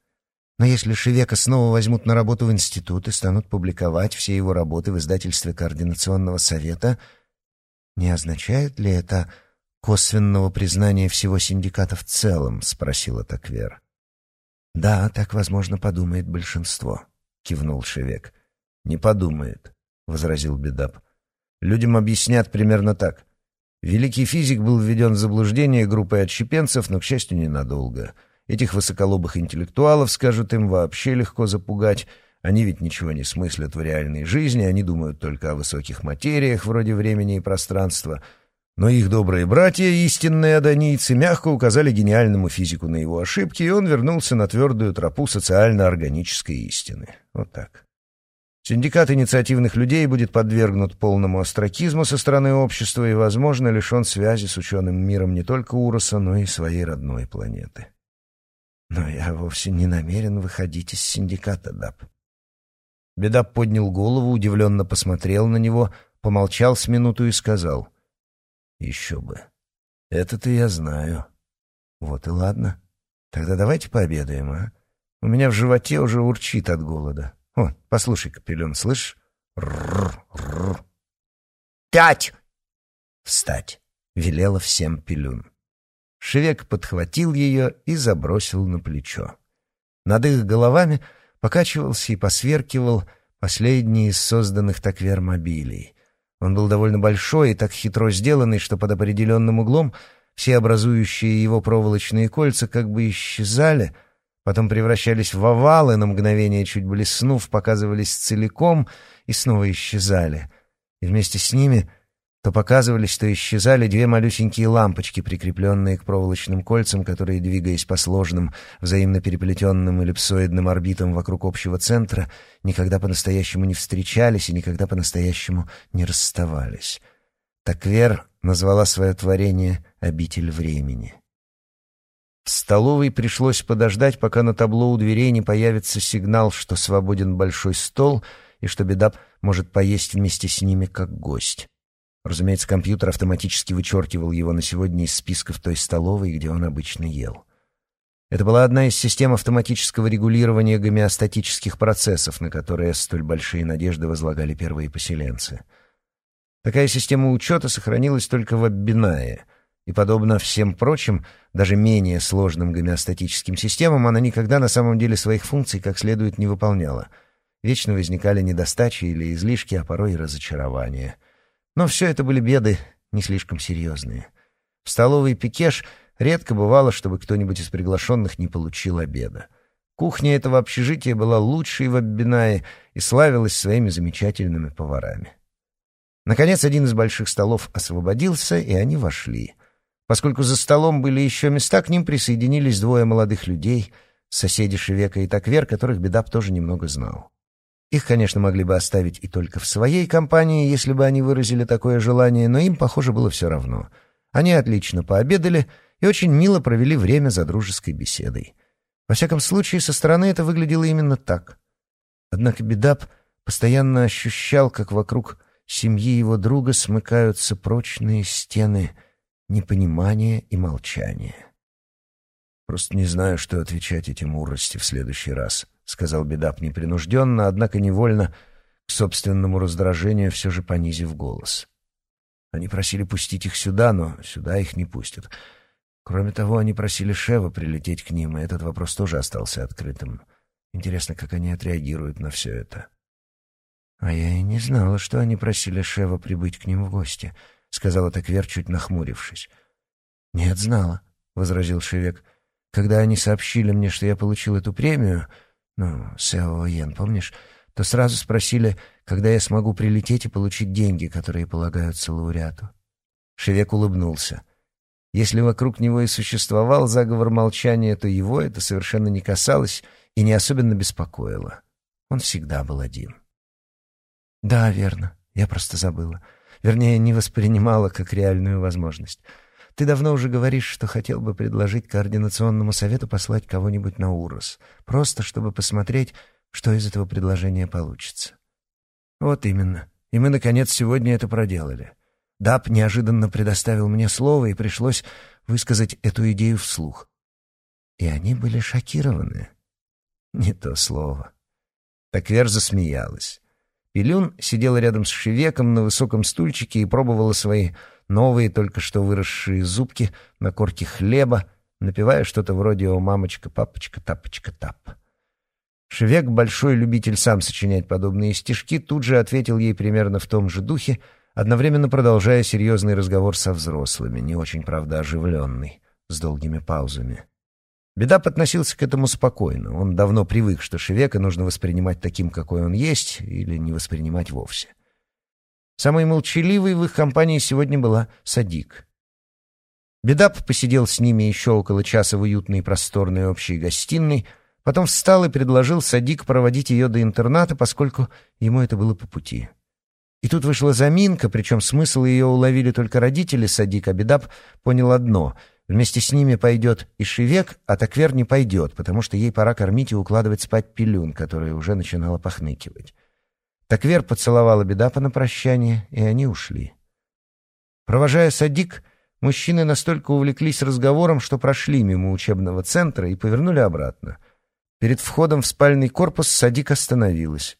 Но если Шевека снова возьмут на работу в институт и станут публиковать все его работы в издательстве Координационного совета, не означает ли это косвенного признания всего синдиката в целом?» — спросила Таквер. «Да, так, возможно, подумает большинство», — кивнул Шевек. «Не подумает», — возразил Бедап. «Людям объяснят примерно так. Великий физик был введен в заблуждение группой отщепенцев, но, к счастью, ненадолго. Этих высоколобых интеллектуалов, скажут им, вообще легко запугать. Они ведь ничего не смыслят в реальной жизни, они думают только о высоких материях, вроде времени и пространства». Но их добрые братья, истинные одонийцы, мягко указали гениальному физику на его ошибки, и он вернулся на твердую тропу социально-органической истины. Вот так. Синдикат инициативных людей будет подвергнут полному остракизму со стороны общества и, возможно, лишен связи с ученым миром не только Урраса, но и своей родной планеты. Но я вовсе не намерен выходить из синдиката, Дап. Бедап поднял голову, удивленно посмотрел на него, помолчал с минуту и сказал — еще бы. Это-то я знаю. Вот и ладно. Тогда давайте пообедаем, а? У меня в животе уже урчит от голода. О, послушай, Капелюн, слышишь? Рррр, «Пять!» «Встать!» — велела всем Пелюн. Шевек подхватил ее и забросил на плечо. Над их головами покачивался и посверкивал последний из созданных таквермобилей. Он был довольно большой и так хитро сделанный, что под определенным углом все образующие его проволочные кольца как бы исчезали, потом превращались в овалы, на мгновение чуть блеснув, показывались целиком и снова исчезали. И вместе с ними то показывались, то исчезали две малюсенькие лампочки, прикрепленные к проволочным кольцам, которые, двигаясь по сложным, взаимно переплетенным эллипсоидным орбитам вокруг общего центра, никогда по-настоящему не встречались и никогда по-настоящему не расставались. Таквер назвала свое творение «Обитель времени». В столовой пришлось подождать, пока на табло у дверей не появится сигнал, что свободен большой стол и что Бедап может поесть вместе с ними как гость. Разумеется, компьютер автоматически вычеркивал его на сегодня из списков той столовой, где он обычно ел. Это была одна из систем автоматического регулирования гомеостатических процессов, на которые столь большие надежды возлагали первые поселенцы. Такая система учета сохранилась только в Аббинае, и, подобно всем прочим, даже менее сложным гомеостатическим системам, она никогда на самом деле своих функций как следует не выполняла. Вечно возникали недостачи или излишки, а порой и разочарования — но все это были беды не слишком серьезные. В столовой Пикеш редко бывало, чтобы кто-нибудь из приглашенных не получил обеда. Кухня этого общежития была лучшей в Аббинае и славилась своими замечательными поварами. Наконец, один из больших столов освободился, и они вошли. Поскольку за столом были еще места, к ним присоединились двое молодых людей, соседи Шевека и Таквер, которых Бедап тоже немного знал. Их, конечно, могли бы оставить и только в своей компании, если бы они выразили такое желание, но им, похоже, было все равно. Они отлично пообедали и очень мило провели время за дружеской беседой. Во всяком случае, со стороны это выглядело именно так. Однако Бедап постоянно ощущал, как вокруг семьи его друга смыкаются прочные стены непонимания и молчания. «Просто не знаю, что отвечать этим урости в следующий раз», — сказал Бедап непринужденно, однако невольно, к собственному раздражению, все же понизив голос. Они просили пустить их сюда, но сюда их не пустят. Кроме того, они просили Шева прилететь к ним, и этот вопрос тоже остался открытым. Интересно, как они отреагируют на все это. «А я и не знала, что они просили Шева прибыть к ним в гости», — сказала Таквер, чуть нахмурившись. «Нет, знала», — возразил Шевек. «Когда они сообщили мне, что я получил эту премию, ну, Сео Йен, помнишь, то сразу спросили, когда я смогу прилететь и получить деньги, которые полагаются лауреату». Шевек улыбнулся. Если вокруг него и существовал заговор молчания, то его это совершенно не касалось и не особенно беспокоило. Он всегда был один. «Да, верно. Я просто забыла. Вернее, не воспринимала как реальную возможность. Ты давно уже говоришь, что хотел бы предложить координационному совету послать кого-нибудь на Урос, просто чтобы посмотреть, что из этого предложения получится. Вот именно. И мы, наконец, сегодня это проделали. Даб неожиданно предоставил мне слово, и пришлось высказать эту идею вслух. И они были шокированы. Не то слово. Таквер засмеялась. Пилюн сидела рядом с Шевеком на высоком стульчике и пробовала свои новые, только что выросшие зубки на корке хлеба, напевая что-то вроде «О, мамочка, папочка, тапочка, тап». Шевек, большой любитель сам сочинять подобные стишки, тут же ответил ей примерно в том же духе, одновременно продолжая серьезный разговор со взрослыми, не очень, правда, оживленный, с долгими паузами. Беда относился к этому спокойно. Он давно привык, что Шевека нужно воспринимать таким, какой он есть, или не воспринимать вовсе. Самой молчаливой в их компании сегодня была Садик. Бедап посидел с ними еще около часа в уютной просторной общей гостиной, потом встал и предложил Садик проводить ее до интерната, поскольку ему это было по пути. И тут вышла заминка, причем смысл ее уловили только родители Садик, а Бедап понял одно — Вместе с ними пойдет и Шевек, а Таквер не пойдет, потому что ей пора кормить и укладывать спать пилюн, которая уже начинала похныкивать. Таквер поцеловала Бедапа на прощание, и они ушли. Провожая Садик, мужчины настолько увлеклись разговором, что прошли мимо учебного центра и повернули обратно. Перед входом в спальный корпус Садик остановилась.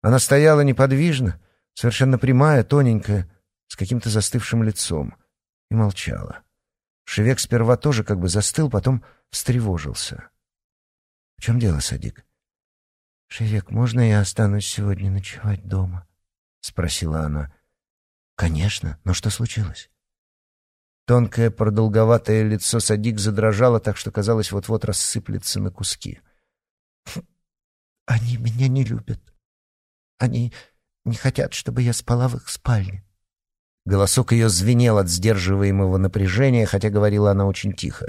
Она стояла неподвижно, совершенно прямая, тоненькая, с каким-то застывшим лицом, и молчала. Шевек сперва тоже как бы застыл, потом встревожился. — В чем дело, Садик? — Шевек, можно я останусь сегодня ночевать дома? — спросила она. — Конечно, но что случилось? Тонкое продолговатое лицо Садик задрожало так, что казалось вот-вот рассыплется на куски. «Они меня не любят. Они не хотят, чтобы я спала в их спальне. Голосок ее звенел от сдерживаемого напряжения, хотя говорила она очень тихо.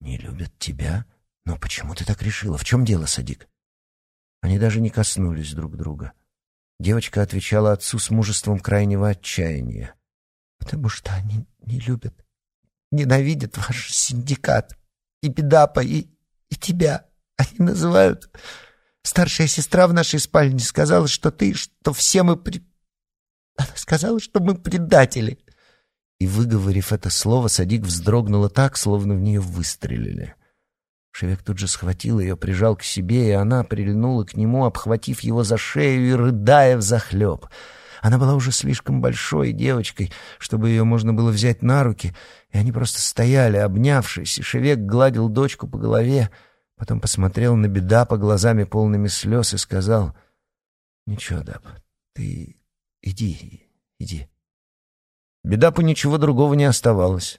«Не любят тебя? Но почему ты так решила? В чем дело, Садик?» Они даже не коснулись друг друга. Девочка отвечала отцу с мужеством крайнего отчаяния. «Потому что они не любят, ненавидят ваш синдикат, и Бедапа, и, и тебя. Они называют... Старшая сестра в нашей спальне сказала, что ты, что все мы. Она сказала, что мы предатели. И, выговорив это слово, Садик вздрогнула так, словно в нее выстрелили. Шевек тут же схватил ее, прижал к себе, и она прильнула к нему, обхватив его за шею и рыдая взахлеб. Она была уже слишком большой девочкой, чтобы ее можно было взять на руки, и они просто стояли, обнявшись, и Шевек гладил дочку по голове, потом посмотрел на беда по глазами полными слез и сказал, «Ничего, Даб, ты Иди, иди. Бедапу ничего другого не оставалось.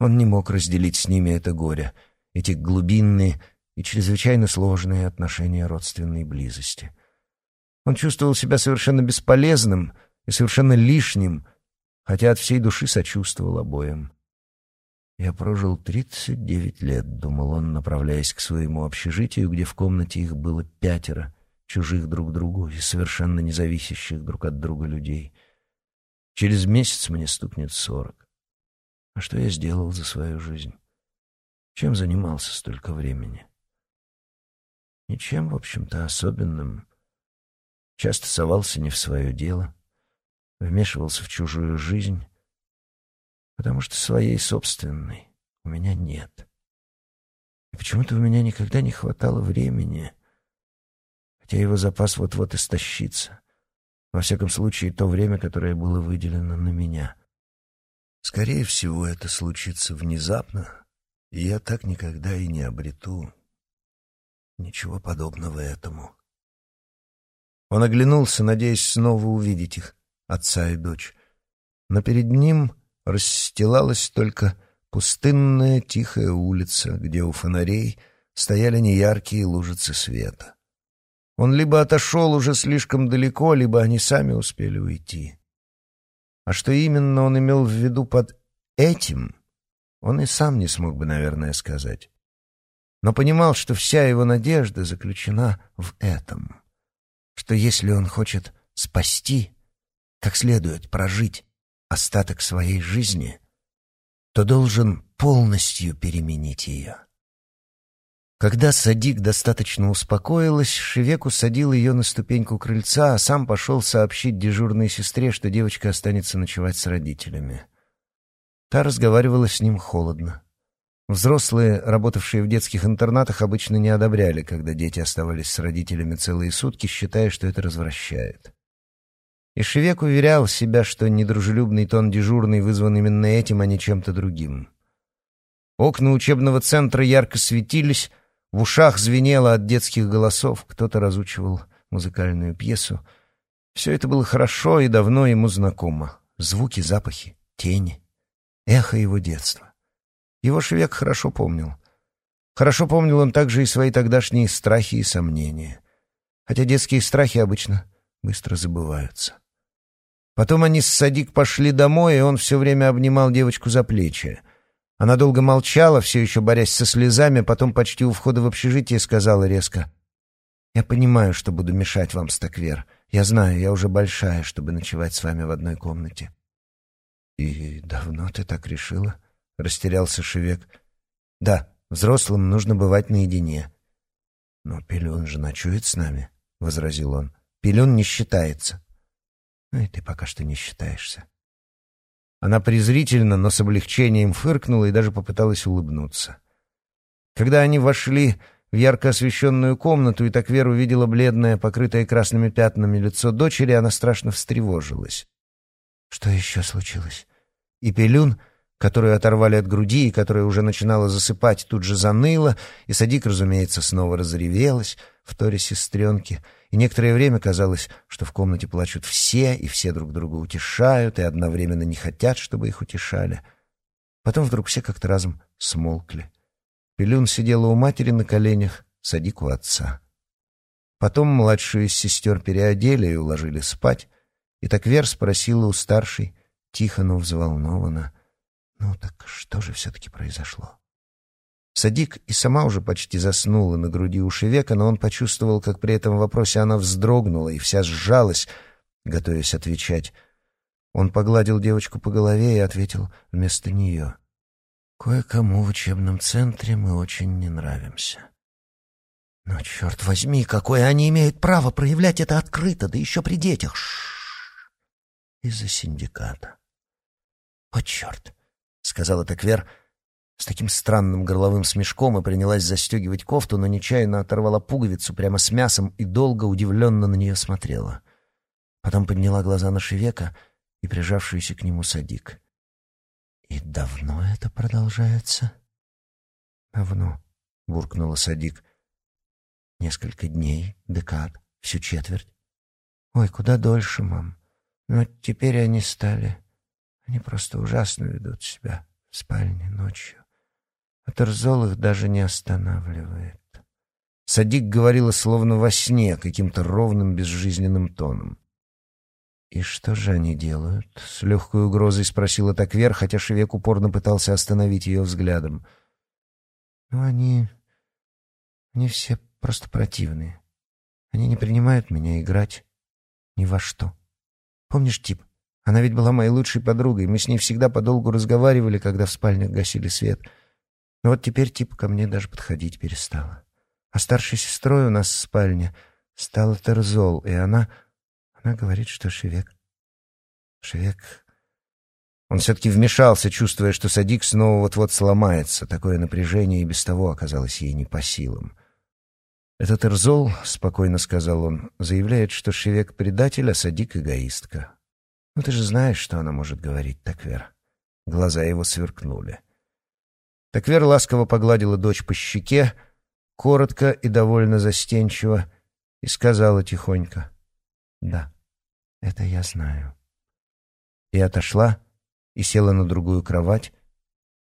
Он не мог разделить с ними это горе, эти глубинные и чрезвычайно сложные отношения родственной близости. Он чувствовал себя совершенно бесполезным и совершенно лишним, хотя от всей души сочувствовал обоим. «Я прожил тридцать девять лет», — думал он, направляясь к своему общежитию, где в комнате их было пятеро, чужих друг другу и совершенно независящих друг от друга людей. Через месяц мне стукнет сорок. А что я сделал за свою жизнь? Чем занимался столько времени? Ничем, в общем-то, особенным. Часто совался не в свое дело, вмешивался в чужую жизнь, потому что своей собственной у меня нет. И почему-то у меня никогда не хватало времени, хотя его запас вот-вот истощится. Во всяком случае, то время, которое было выделено на меня. Скорее всего, это случится внезапно, и я так никогда и не обрету ничего подобного этому. Он оглянулся, надеясь снова увидеть их, отца и дочь. Но перед ним расстилалась только пустынная тихая улица, где у фонарей стояли неяркие лужицы света. Он либо отошел уже слишком далеко, либо они сами успели уйти. А что именно он имел в виду под этим, он и сам не смог бы, наверное, сказать. Но понимал, что вся его надежда заключена в этом, что если он хочет спасти, как следует прожить остаток своей жизни, то должен полностью переменить ее. Когда Садик достаточно успокоилась, Шевек усадил ее на ступеньку крыльца, а сам пошел сообщить дежурной сестре, что девочка останется ночевать с родителями. Та разговаривала с ним холодно. Взрослые, работавшие в детских интернатах, обычно не одобряли, когда дети оставались с родителями целые сутки, считая, что это развращает. И Шевек уверял себя, что недружелюбный тон дежурный вызван именно этим, а не чем-то другим. Окна учебного центра ярко светились, в ушах звенело от детских голосов, кто-то разучивал музыкальную пьесу. Все это было хорошо и давно ему знакомо. Звуки, запахи, тени, эхо его детства. Его Шевек хорошо помнил. Хорошо помнил он также и свои тогдашние страхи и сомнения. Хотя детские страхи обычно быстро забываются. Потом они с Садик пошли домой, и он все время обнимал девочку за плечи. Она долго молчала, все еще борясь со слезами, потом почти у входа в общежитие сказала резко. «Я понимаю, что буду мешать вам, Стаквер. Я знаю, я уже большая, чтобы ночевать с вами в одной комнате». «И давно ты так решила?» — растерялся Шевек. «Да, взрослым нужно бывать наедине». «Но Пелюн же ночует с нами», — возразил он. «Пелюн не считается». «Ну и ты пока что не считаешься». Она презрительно, но с облегчением фыркнула и даже попыталась улыбнуться. Когда они вошли в ярко освещенную комнату, и так Вера увидела бледное, покрытое красными пятнами лицо дочери, она страшно встревожилась. Что еще случилось? И Пелюн, которую оторвали от груди и которая уже начинала засыпать, тут же заныла, и Садик, разумеется, снова разревелась в торе сестренки — и некоторое время казалось, что в комнате плачут все, и все друг друга утешают, и одновременно не хотят, чтобы их утешали. Потом вдруг все как-то разом смолкли. Пелюн сидела у матери на коленях, Садик у отца. Потом младшую из сестер переодели и уложили спать, и так Вер спросила у старшей, тихо, но взволнованно, «Ну так что же все-таки произошло?» Садик и сама уже почти заснула на груди у Шевека, но он почувствовал, как при этом вопросе она вздрогнула и вся сжалась, готовясь отвечать. Он погладил девочку по голове и ответил вместо нее. «Кое-кому в учебном центре мы очень не нравимся». «Но, черт возьми, какое они имеют право проявлять это открыто, да еще при детях!» «Из-за синдиката». «О, черт!» — сказала Теквер — с таким странным горловым смешком и принялась застегивать кофту, но нечаянно оторвала пуговицу прямо с мясом и долго удивленно на нее смотрела. Потом подняла глаза на Шевека и прижавшуюся к нему Садик. «И давно это продолжается?» «Давно», — буркнула Садик. «Несколько дней, декад, всю четверть. Ой, куда дольше, мам. Но теперь они стали... Они просто ужасно ведут себя в спальне ночью. А Терзол их даже не останавливает. Садик говорила словно во сне, каким-то ровным, безжизненным тоном. «И что же они делают?» — с легкой угрозой спросила Таквер, хотя Шевек упорно пытался остановить ее взглядом. «Ну, они... они все просто противные. Они не принимают меня играть ни во что. Помнишь, тип? Она ведь была моей лучшей подругой, мы с ней всегда подолгу разговаривали, когда в спальнях гасили свет. Но вот теперь тип ко мне даже подходить перестала. А старшей сестрой у нас в спальне стала Терзол, и она... Она говорит, что Шевек... Шевек... Он все-таки вмешался, чувствуя, что Садик снова вот-вот сломается. Такое напряжение и без того оказалось ей не по силам. «Этот Эрзол, — спокойно сказал он, — заявляет, что Шевек — предатель, а Садик — эгоистка. Ну ты же знаешь, что она может говорить, Таквер». Глаза его сверкнули. Таквер ласково погладила дочь по щеке, коротко и довольно застенчиво, и сказала тихонько «Да, это я знаю». И отошла, и села на другую кровать,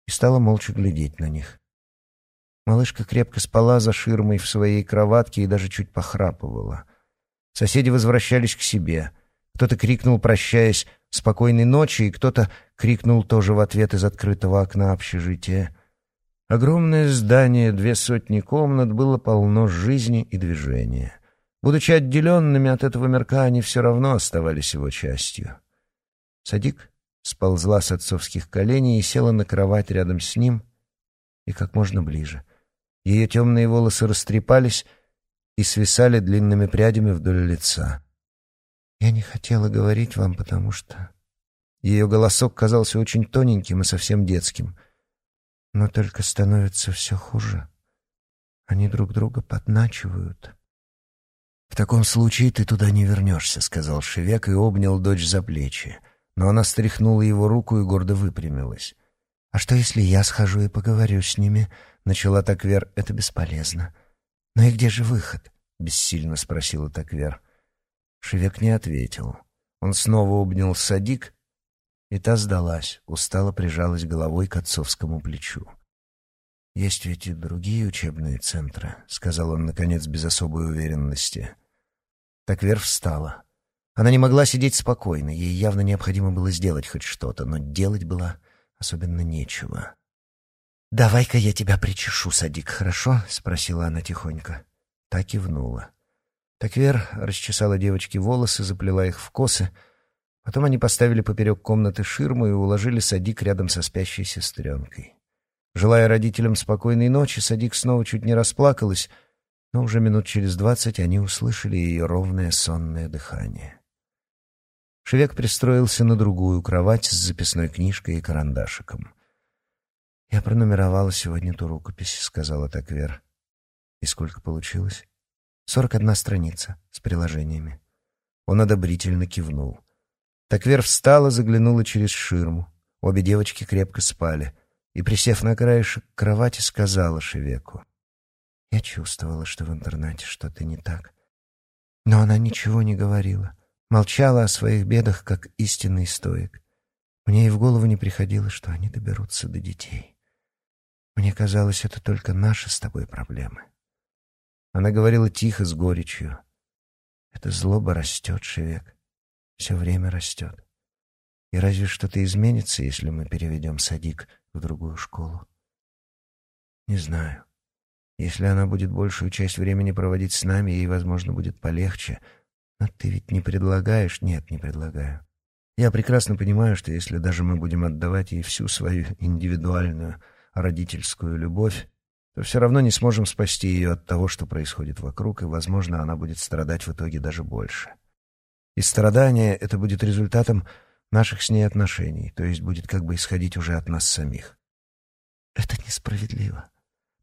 и стала молча глядеть на них. Малышка крепко спала за ширмой в своей кроватке и даже чуть похрапывала. Соседи возвращались к себе. Кто-то крикнул, прощаясь, «Спокойной ночи», и кто-то крикнул тоже в ответ из открытого окна общежития. Огромное здание, две сотни комнат, было полно жизни и движения. Будучи отделенными от этого мирка, они все равно оставались его частью. Садик сползла с отцовских коленей и села на кровать рядом с ним и как можно ближе. Ее темные волосы растрепались и свисали длинными прядями вдоль лица. «Я не хотела говорить вам, потому что...» Ее голосок казался очень тоненьким и совсем детским. «Но только становится все хуже. Они друг друга подначивают». «В таком случае ты туда не вернешься», — сказал Шевек и обнял дочь за плечи но она стряхнула его руку и гордо выпрямилась. «А что, если я схожу и поговорю с ними?» — начала Таквер. «Это бесполезно». «Ну и где же выход?» — бессильно спросила Таквер. Шевек не ответил. Он снова обнял Садик, и та сдалась, устало прижалась головой к отцовскому плечу. «Есть ведь и другие учебные центры», — сказал он, наконец, без особой уверенности. Таквер встала. Она не могла сидеть спокойно, ей явно необходимо было сделать хоть что-то, но делать было особенно нечего. «Давай-ка я тебя причешу, Садик, хорошо?» — спросила она тихонько. Так кивнула. Таквер расчесала девочке волосы, заплела их в косы. Потом они поставили поперек комнаты ширму и уложили Садик рядом со спящей сестренкой. Желая родителям спокойной ночи, Садик снова чуть не расплакалась, но уже минут через двадцать они услышали ее ровное сонное дыхание. Шевек пристроился на другую кровать с записной книжкой и карандашиком. «Я пронумеровала сегодня ту рукопись», — сказала Таквер. «И сколько получилось?» «Сорок одна страница с приложениями». Он одобрительно кивнул. Таквер встала, заглянула через ширму. Обе девочки крепко спали. И, присев на краешек кровати, сказала Шевеку. «Я чувствовала, что в интернете что-то не так. Но она ничего не говорила. Молчала о своих бедах, как истинный стоик. Мне и в голову не приходило, что они доберутся до детей. Мне казалось, это только наши с тобой проблемы. Она говорила тихо, с горечью. Эта злоба растет, Шевек. Все время растет. И разве что-то изменится, если мы переведем Садик в другую школу? Не знаю. Если она будет большую часть времени проводить с нами, ей, возможно, будет полегче — а ты ведь не предлагаешь? Нет, не предлагаю. Я прекрасно понимаю, что если даже мы будем отдавать ей всю свою индивидуальную родительскую любовь, то все равно не сможем спасти ее от того, что происходит вокруг, и, возможно, она будет страдать в итоге даже больше. И страдание — это будет результатом наших с ней отношений, то есть будет как бы исходить уже от нас самих. Это несправедливо.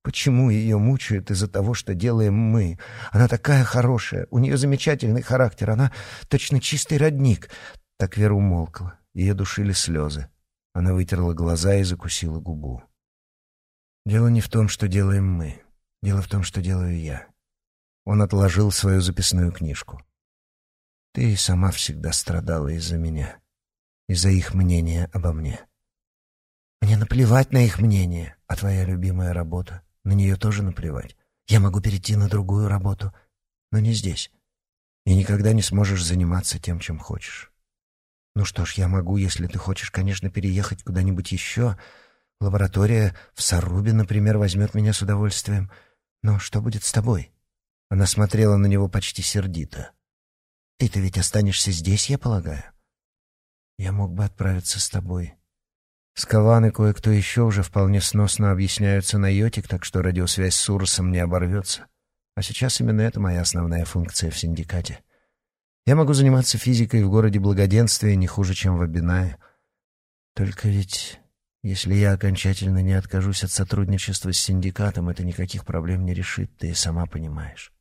Почему ее мучают из-за того, что делаем мы? Она такая хорошая, у нее замечательный характер, она точно чистый родник. Так Вера умолкла, ее душили слезы. Она вытерла глаза и закусила губу. Дело не в том, что делаем мы. Дело в том, что делаю я. Он отложил свою записную книжку. Ты и сама всегда страдала из-за меня, из-за их мнения обо мне. Мне наплевать на их мнение, а твоя любимая работа на нее тоже наплевать. Я могу перейти на другую работу, но не здесь. И никогда не сможешь заниматься тем, чем хочешь. Ну что ж, я могу, если ты хочешь, конечно, переехать куда-нибудь еще. Лаборатория в Сарубе, например, возьмет меня с удовольствием. Но что будет с тобой? Она смотрела на него почти сердито. «Ты-то ведь останешься здесь, я полагаю?» «Я мог бы отправиться с тобой». Скаван и кое-кто еще уже вполне сносно объясняются на йотик, так что радиосвязь с Уросом не оборвется. А сейчас именно это моя основная функция в синдикате. Я могу заниматься физикой в городе благоденствия не хуже, чем в Абинае. Только ведь, если я окончательно не откажусь от сотрудничества с синдикатом, это никаких проблем не решит, ты и сама понимаешь.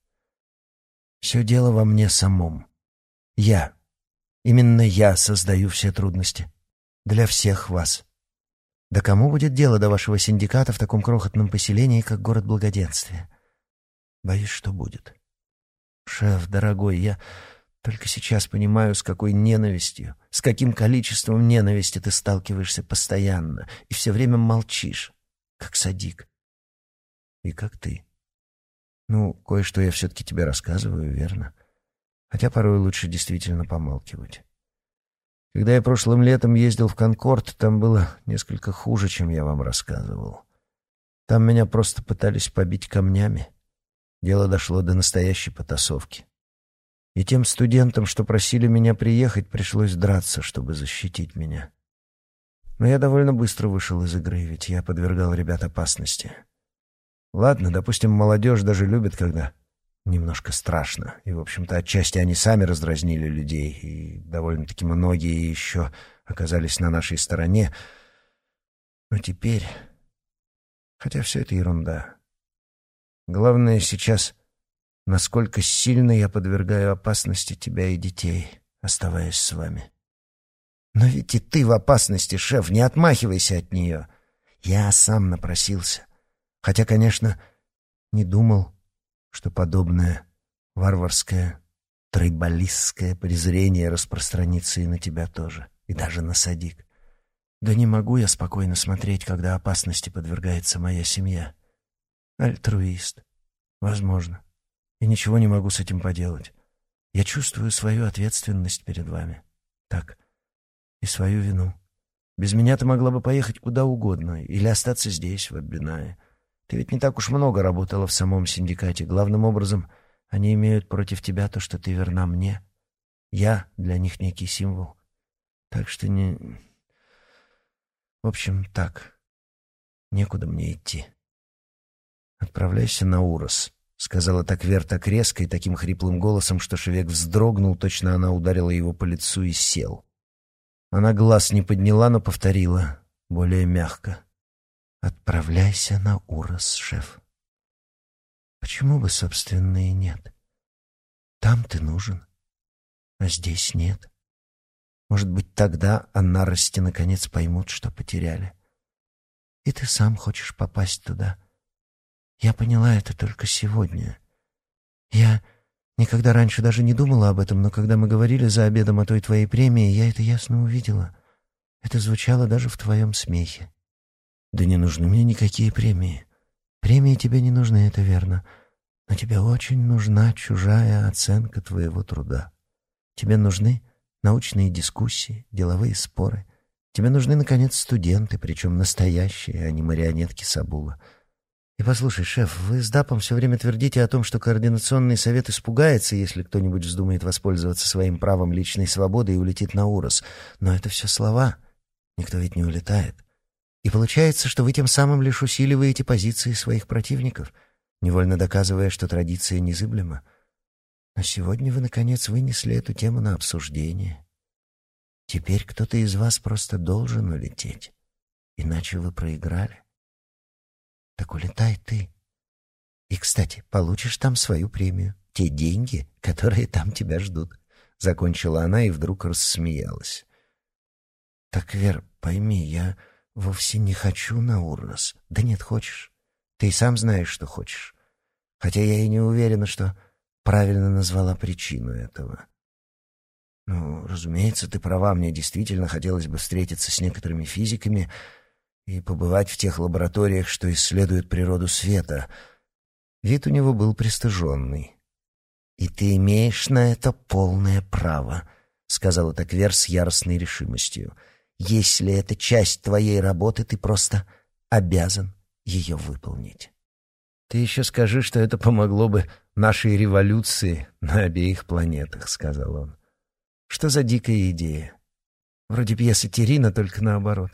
Все дело во мне самом. Я. Именно я создаю все трудности. Для всех вас. Да кому будет дело до вашего синдиката в таком крохотном поселении, как город Благоденствия? Боюсь, что будет. Шеф, дорогой, я только сейчас понимаю, с какой ненавистью, с каким количеством ненависти ты сталкиваешься постоянно и все время молчишь, как садик. И как ты. Ну, кое-что я все-таки тебе рассказываю, верно? Хотя порой лучше действительно помалкивать. Когда я прошлым летом ездил в Конкорд, там было несколько хуже, чем я вам рассказывал. Там меня просто пытались побить камнями. Дело дошло до настоящей потасовки. И тем студентам, что просили меня приехать, пришлось драться, чтобы защитить меня. Но я довольно быстро вышел из игры, ведь я подвергал ребят опасности. Ладно, допустим, молодежь даже любит, когда немножко страшно. И, в общем-то, отчасти они сами раздразнили людей, и довольно-таки многие еще оказались на нашей стороне. Но теперь... Хотя все это ерунда. Главное сейчас, насколько сильно я подвергаю опасности тебя и детей, оставаясь с вами. Но ведь и ты в опасности, шеф, не отмахивайся от нее. Я сам напросился. Хотя, конечно, не думал, что подобное варварское, тройболистское презрение распространится и на тебя тоже, и даже на Садик. Да не могу я спокойно смотреть, когда опасности подвергается моя семья. Альтруист. Возможно. И ничего не могу с этим поделать. Я чувствую свою ответственность перед вами. Так. И свою вину. Без меня ты могла бы поехать куда угодно или остаться здесь, в Аббинае. Ты ведь не так уж много работала в самом синдикате. Главным образом, они имеют против тебя то, что ты верна мне. Я для них некий символ. Так что не... В общем, так. Некуда мне идти. «Отправляйся на Урос», — сказала так Вер так резко и таким хриплым голосом, что Шевек вздрогнул, точно она ударила его по лицу и сел. Она глаз не подняла, но повторила, более мягко. «Отправляйся на Урос, шеф». «Почему бы, собственно, и нет? Там ты нужен, а здесь нет. Может быть, тогда Аннарости наконец поймут, что потеряли. И ты сам хочешь попасть туда» Я поняла это только сегодня. Я никогда раньше даже не думала об этом, но когда мы говорили за обедом о той твоей премии, я это ясно увидела. Это звучало даже в твоем смехе. Да не нужны мне никакие премии. Премии тебе не нужны, это верно. Но тебе очень нужна чужая оценка твоего труда. Тебе нужны научные дискуссии, деловые споры. Тебе нужны, наконец, студенты, причем настоящие, а не марионетки Сабула. И послушай, шеф, вы с Дапом все время твердите о том, что координационный совет испугается, если кто-нибудь вздумает воспользоваться своим правом личной свободы и улетит на Урос. Но это все слова. Никто ведь не улетает. И получается, что вы тем самым лишь усиливаете позиции своих противников, невольно доказывая, что традиция незыблема. Но сегодня вы, наконец, вынесли эту тему на обсуждение. Теперь кто-то из вас просто должен улететь, иначе вы проиграли. Так улетай ты. И, кстати, получишь там свою премию. Те деньги, которые там тебя ждут. Закончила она и вдруг рассмеялась. Так, Вер, пойми, я вовсе не хочу на Урнос. Да нет, хочешь. Ты и сам знаешь, что хочешь. Хотя я и не уверена, что правильно назвала причину этого. Ну, разумеется, ты права, мне действительно хотелось бы встретиться с некоторыми физиками, и побывать в тех лабораториях, что исследуют природу света. Вид у него был пристыженный. «И ты имеешь на это полное право», — сказала Таквер с яростной решимостью. «Если это часть твоей работы, ты просто обязан ее выполнить». Ты еще скажи, что это помогло бы нашей революции на обеих планетах, сказал он. Что за дикая идея? Вроде пьесы Терина, только наоборот.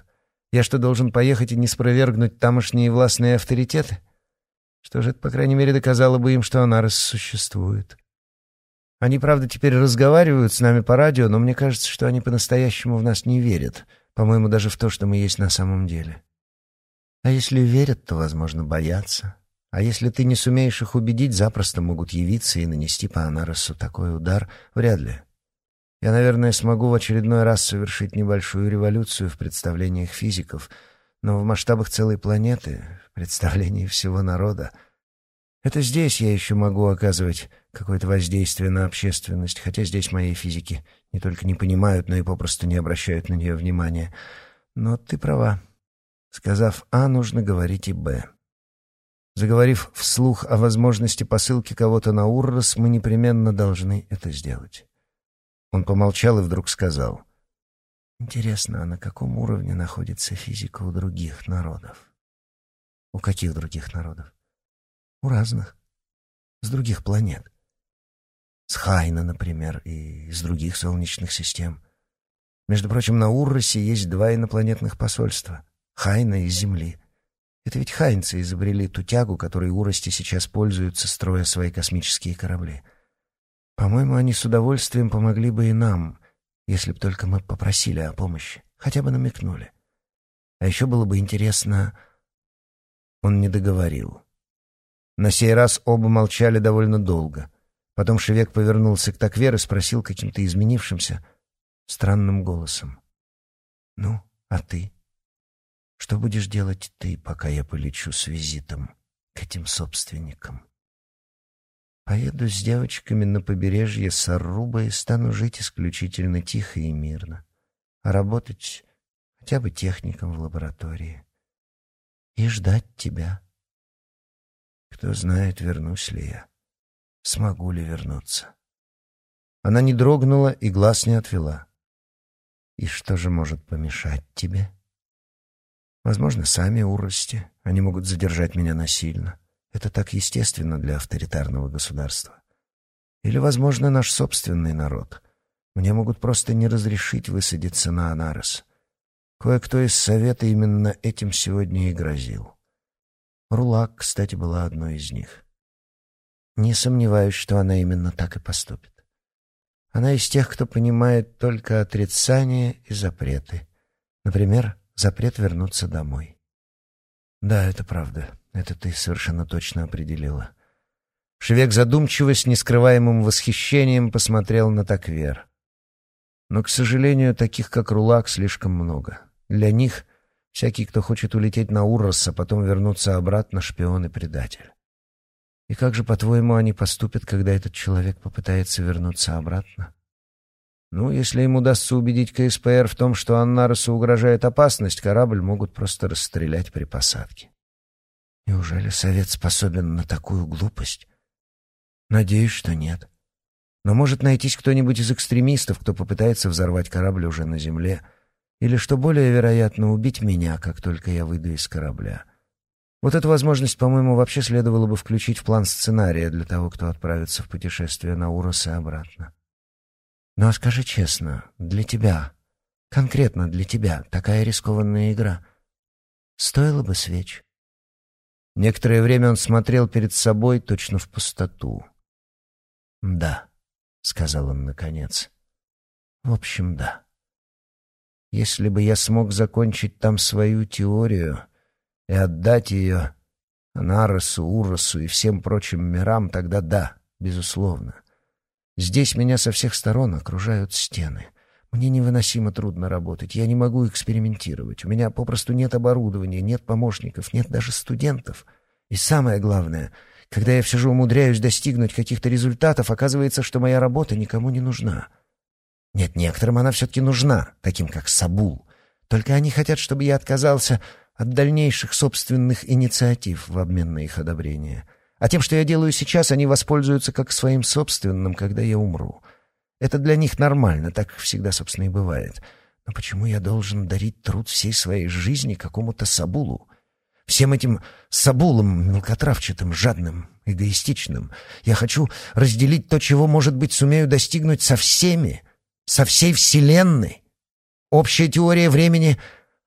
Я что, должен поехать и не спровергнуть тамошние властные авторитеты? Что же это, по крайней мере, доказало бы им, что она рассуществует. Они, правда, теперь разговаривают с нами по радио, но мне кажется, что они по-настоящему в нас не верят. По-моему, даже в то, что мы есть на самом деле. А если верят, то, возможно, боятся. А если ты не сумеешь их убедить, запросто могут явиться и нанести по Анаросу такой удар. Вряд ли. Я, наверное, смогу в очередной раз совершить небольшую революцию в представлениях физиков, но в масштабах целой планеты, в представлении всего народа, это здесь я еще могу оказывать какое-то воздействие на общественность, хотя здесь мои физики не только не понимают, но и попросту не обращают на нее внимания. Но ты права. Сказав «А», нужно говорить и «Б». Заговорив вслух о возможности посылки кого-то на Уррос, мы непременно должны это сделать. Он помолчал и вдруг сказал. «Интересно, а на каком уровне находится физика у других народов?» «У каких других народов?» «У разных. С других планет. С Хайна, например, и с других солнечных систем. Между прочим, на Урросе есть два инопланетных посольства — Хайна и Земли. Это ведь хайнцы изобрели ту тягу, которой Урости сейчас пользуются, строя свои космические корабли». По-моему, они с удовольствием помогли бы и нам, если бы только мы попросили о помощи, хотя бы намекнули. А еще было бы интересно... Он не договорил. На сей раз оба молчали довольно долго. Потом Шевек повернулся к Таквер и спросил каким-то изменившимся, странным голосом. «Ну, а ты? Что будешь делать ты, пока я полечу с визитом к этим собственникам?» Поеду с девочками на побережье Сарруба и стану жить исключительно тихо и мирно. А работать хотя бы техником в лаборатории. И ждать тебя. Кто знает, вернусь ли я. Смогу ли вернуться. Она не дрогнула и глаз не отвела. И что же может помешать тебе? Возможно, сами урости. Они могут задержать меня насильно. Это так естественно для авторитарного государства. Или, возможно, наш собственный народ. Мне могут просто не разрешить высадиться на Анарес. Кое-кто из Совета именно этим сегодня и грозил. Рулак, кстати, была одной из них. Не сомневаюсь, что она именно так и поступит. Она из тех, кто понимает только отрицание и запреты. Например, запрет вернуться домой. Да, это правда. Это ты совершенно точно определила. Шевек задумчиво, с нескрываемым восхищением посмотрел на Таквер. Но, к сожалению, таких, как Рулак, слишком много. Для них всякий, кто хочет улететь на Урос, а потом вернуться обратно, шпион и предатель. И как же, по-твоему, они поступят, когда этот человек попытается вернуться обратно? Ну, если им удастся убедить КСПР в том, что Аннаросу угрожает опасность, корабль могут просто расстрелять при посадке. Неужели совет способен на такую глупость? Надеюсь, что нет. Но может найтись кто-нибудь из экстремистов, кто попытается взорвать корабль уже на земле, или, что более вероятно, убить меня, как только я выйду из корабля. Вот эту возможность, по-моему, вообще следовало бы включить в план сценария для того, кто отправится в путешествие на Урос и обратно. Ну а скажи честно, для тебя, конкретно для тебя, такая рискованная игра, стоила бы свеч? Некоторое время он смотрел перед собой точно в пустоту. «Да», — сказал он наконец. «В общем, да. Если бы я смог закончить там свою теорию и отдать ее Анаросу, Уросу и всем прочим мирам, тогда да, безусловно. Здесь меня со всех сторон окружают стены». Мне невыносимо трудно работать, я не могу экспериментировать. У меня попросту нет оборудования, нет помощников, нет даже студентов. И самое главное, когда я все же умудряюсь достигнуть каких-то результатов, оказывается, что моя работа никому не нужна. Нет, некоторым она все-таки нужна, таким как Сабул. Только они хотят, чтобы я отказался от дальнейших собственных инициатив в обмен на их одобрение. А тем, что я делаю сейчас, они воспользуются как своим собственным, когда я умру. Это для них нормально, так всегда, собственно, и бывает. Но почему я должен дарить труд всей своей жизни какому-то Сабулу? Всем этим сабулом мелкотравчатым, жадным, эгоистичным. Я хочу разделить то, чего, может быть, сумею достигнуть со всеми, со всей Вселенной. Общая теория времени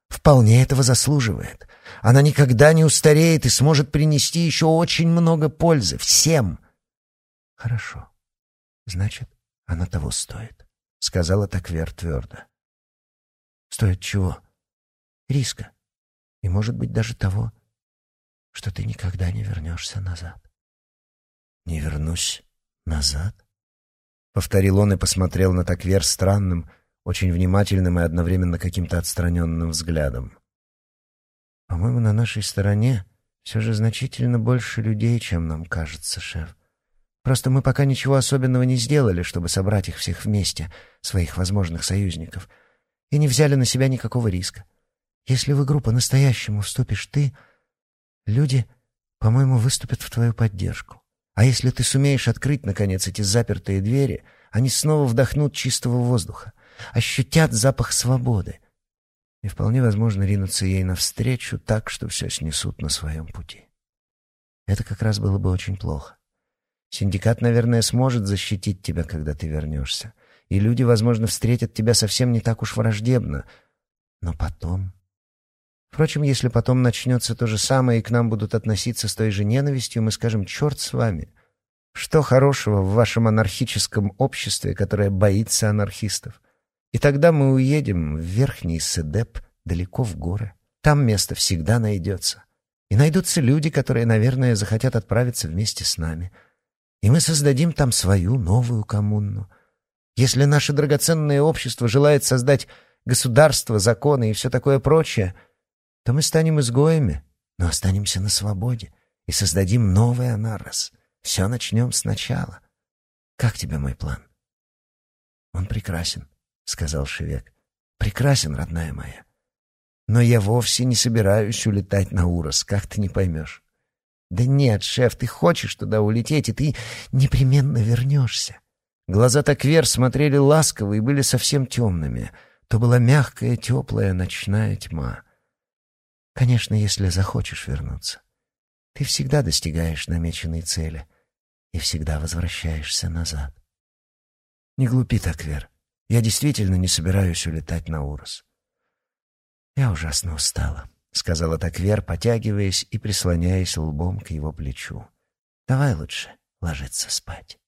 вполне этого заслуживает. Она никогда не устареет и сможет принести еще очень много пользы всем. Хорошо. Значит, она того стоит, — сказала Таквер твердо. Стоит чего? Риска. И, может быть, даже того, что ты никогда не вернешься назад. «Не вернусь назад?» — повторил он и посмотрел на Таквер странным, очень внимательным и одновременно каким-то отстраненным взглядом. «По-моему, на нашей стороне все же значительно больше людей, чем нам кажется, шеф. Просто мы пока ничего особенного не сделали, чтобы собрать их всех вместе, своих возможных союзников, и не взяли на себя никакого риска. Если в игру по-настоящему вступишь ты, люди, по-моему, выступят в твою поддержку. А если ты сумеешь открыть, наконец, эти запертые двери, они снова вдохнут чистого воздуха, ощутят запах свободы и вполне возможно ринутся ей навстречу так, что все снесут на своем пути. Это как раз было бы очень плохо. Синдикат, наверное, сможет защитить тебя, когда ты вернешься. И люди, возможно, встретят тебя совсем не так уж враждебно. Но потом... Впрочем, если потом начнется то же самое, и к нам будут относиться с той же ненавистью, мы скажем «черт с вами». Что хорошего в вашем анархическом обществе, которое боится анархистов? И тогда мы уедем в Верхний Седеп, далеко в горы. Там место всегда найдется. И найдутся люди, которые, наверное, захотят отправиться вместе с нами. И мы создадим там свою новую коммуну. Если наше драгоценное общество желает создать государство, законы и все такое прочее — то мы станем изгоями, но останемся на свободе и создадим новый Анарос. Все начнем сначала. Как тебе мой план? Он прекрасен, — сказал Шевек. Прекрасен, родная моя. Но я вовсе не собираюсь улетать на Урос, как ты не поймешь. Да нет, шеф, ты хочешь туда улететь, и ты непременно вернешься. Глаза Таквер смотрели ласково и были совсем темными. То была мягкая, теплая ночная тьма. Конечно, если захочешь вернуться. Ты всегда достигаешь намеченной цели и всегда возвращаешься назад. Не глупи так, Вер. Я действительно не собираюсь улетать на Урос. Я ужасно устала, — сказала так Вер, потягиваясь и прислоняясь лбом к его плечу. Давай лучше ложиться спать.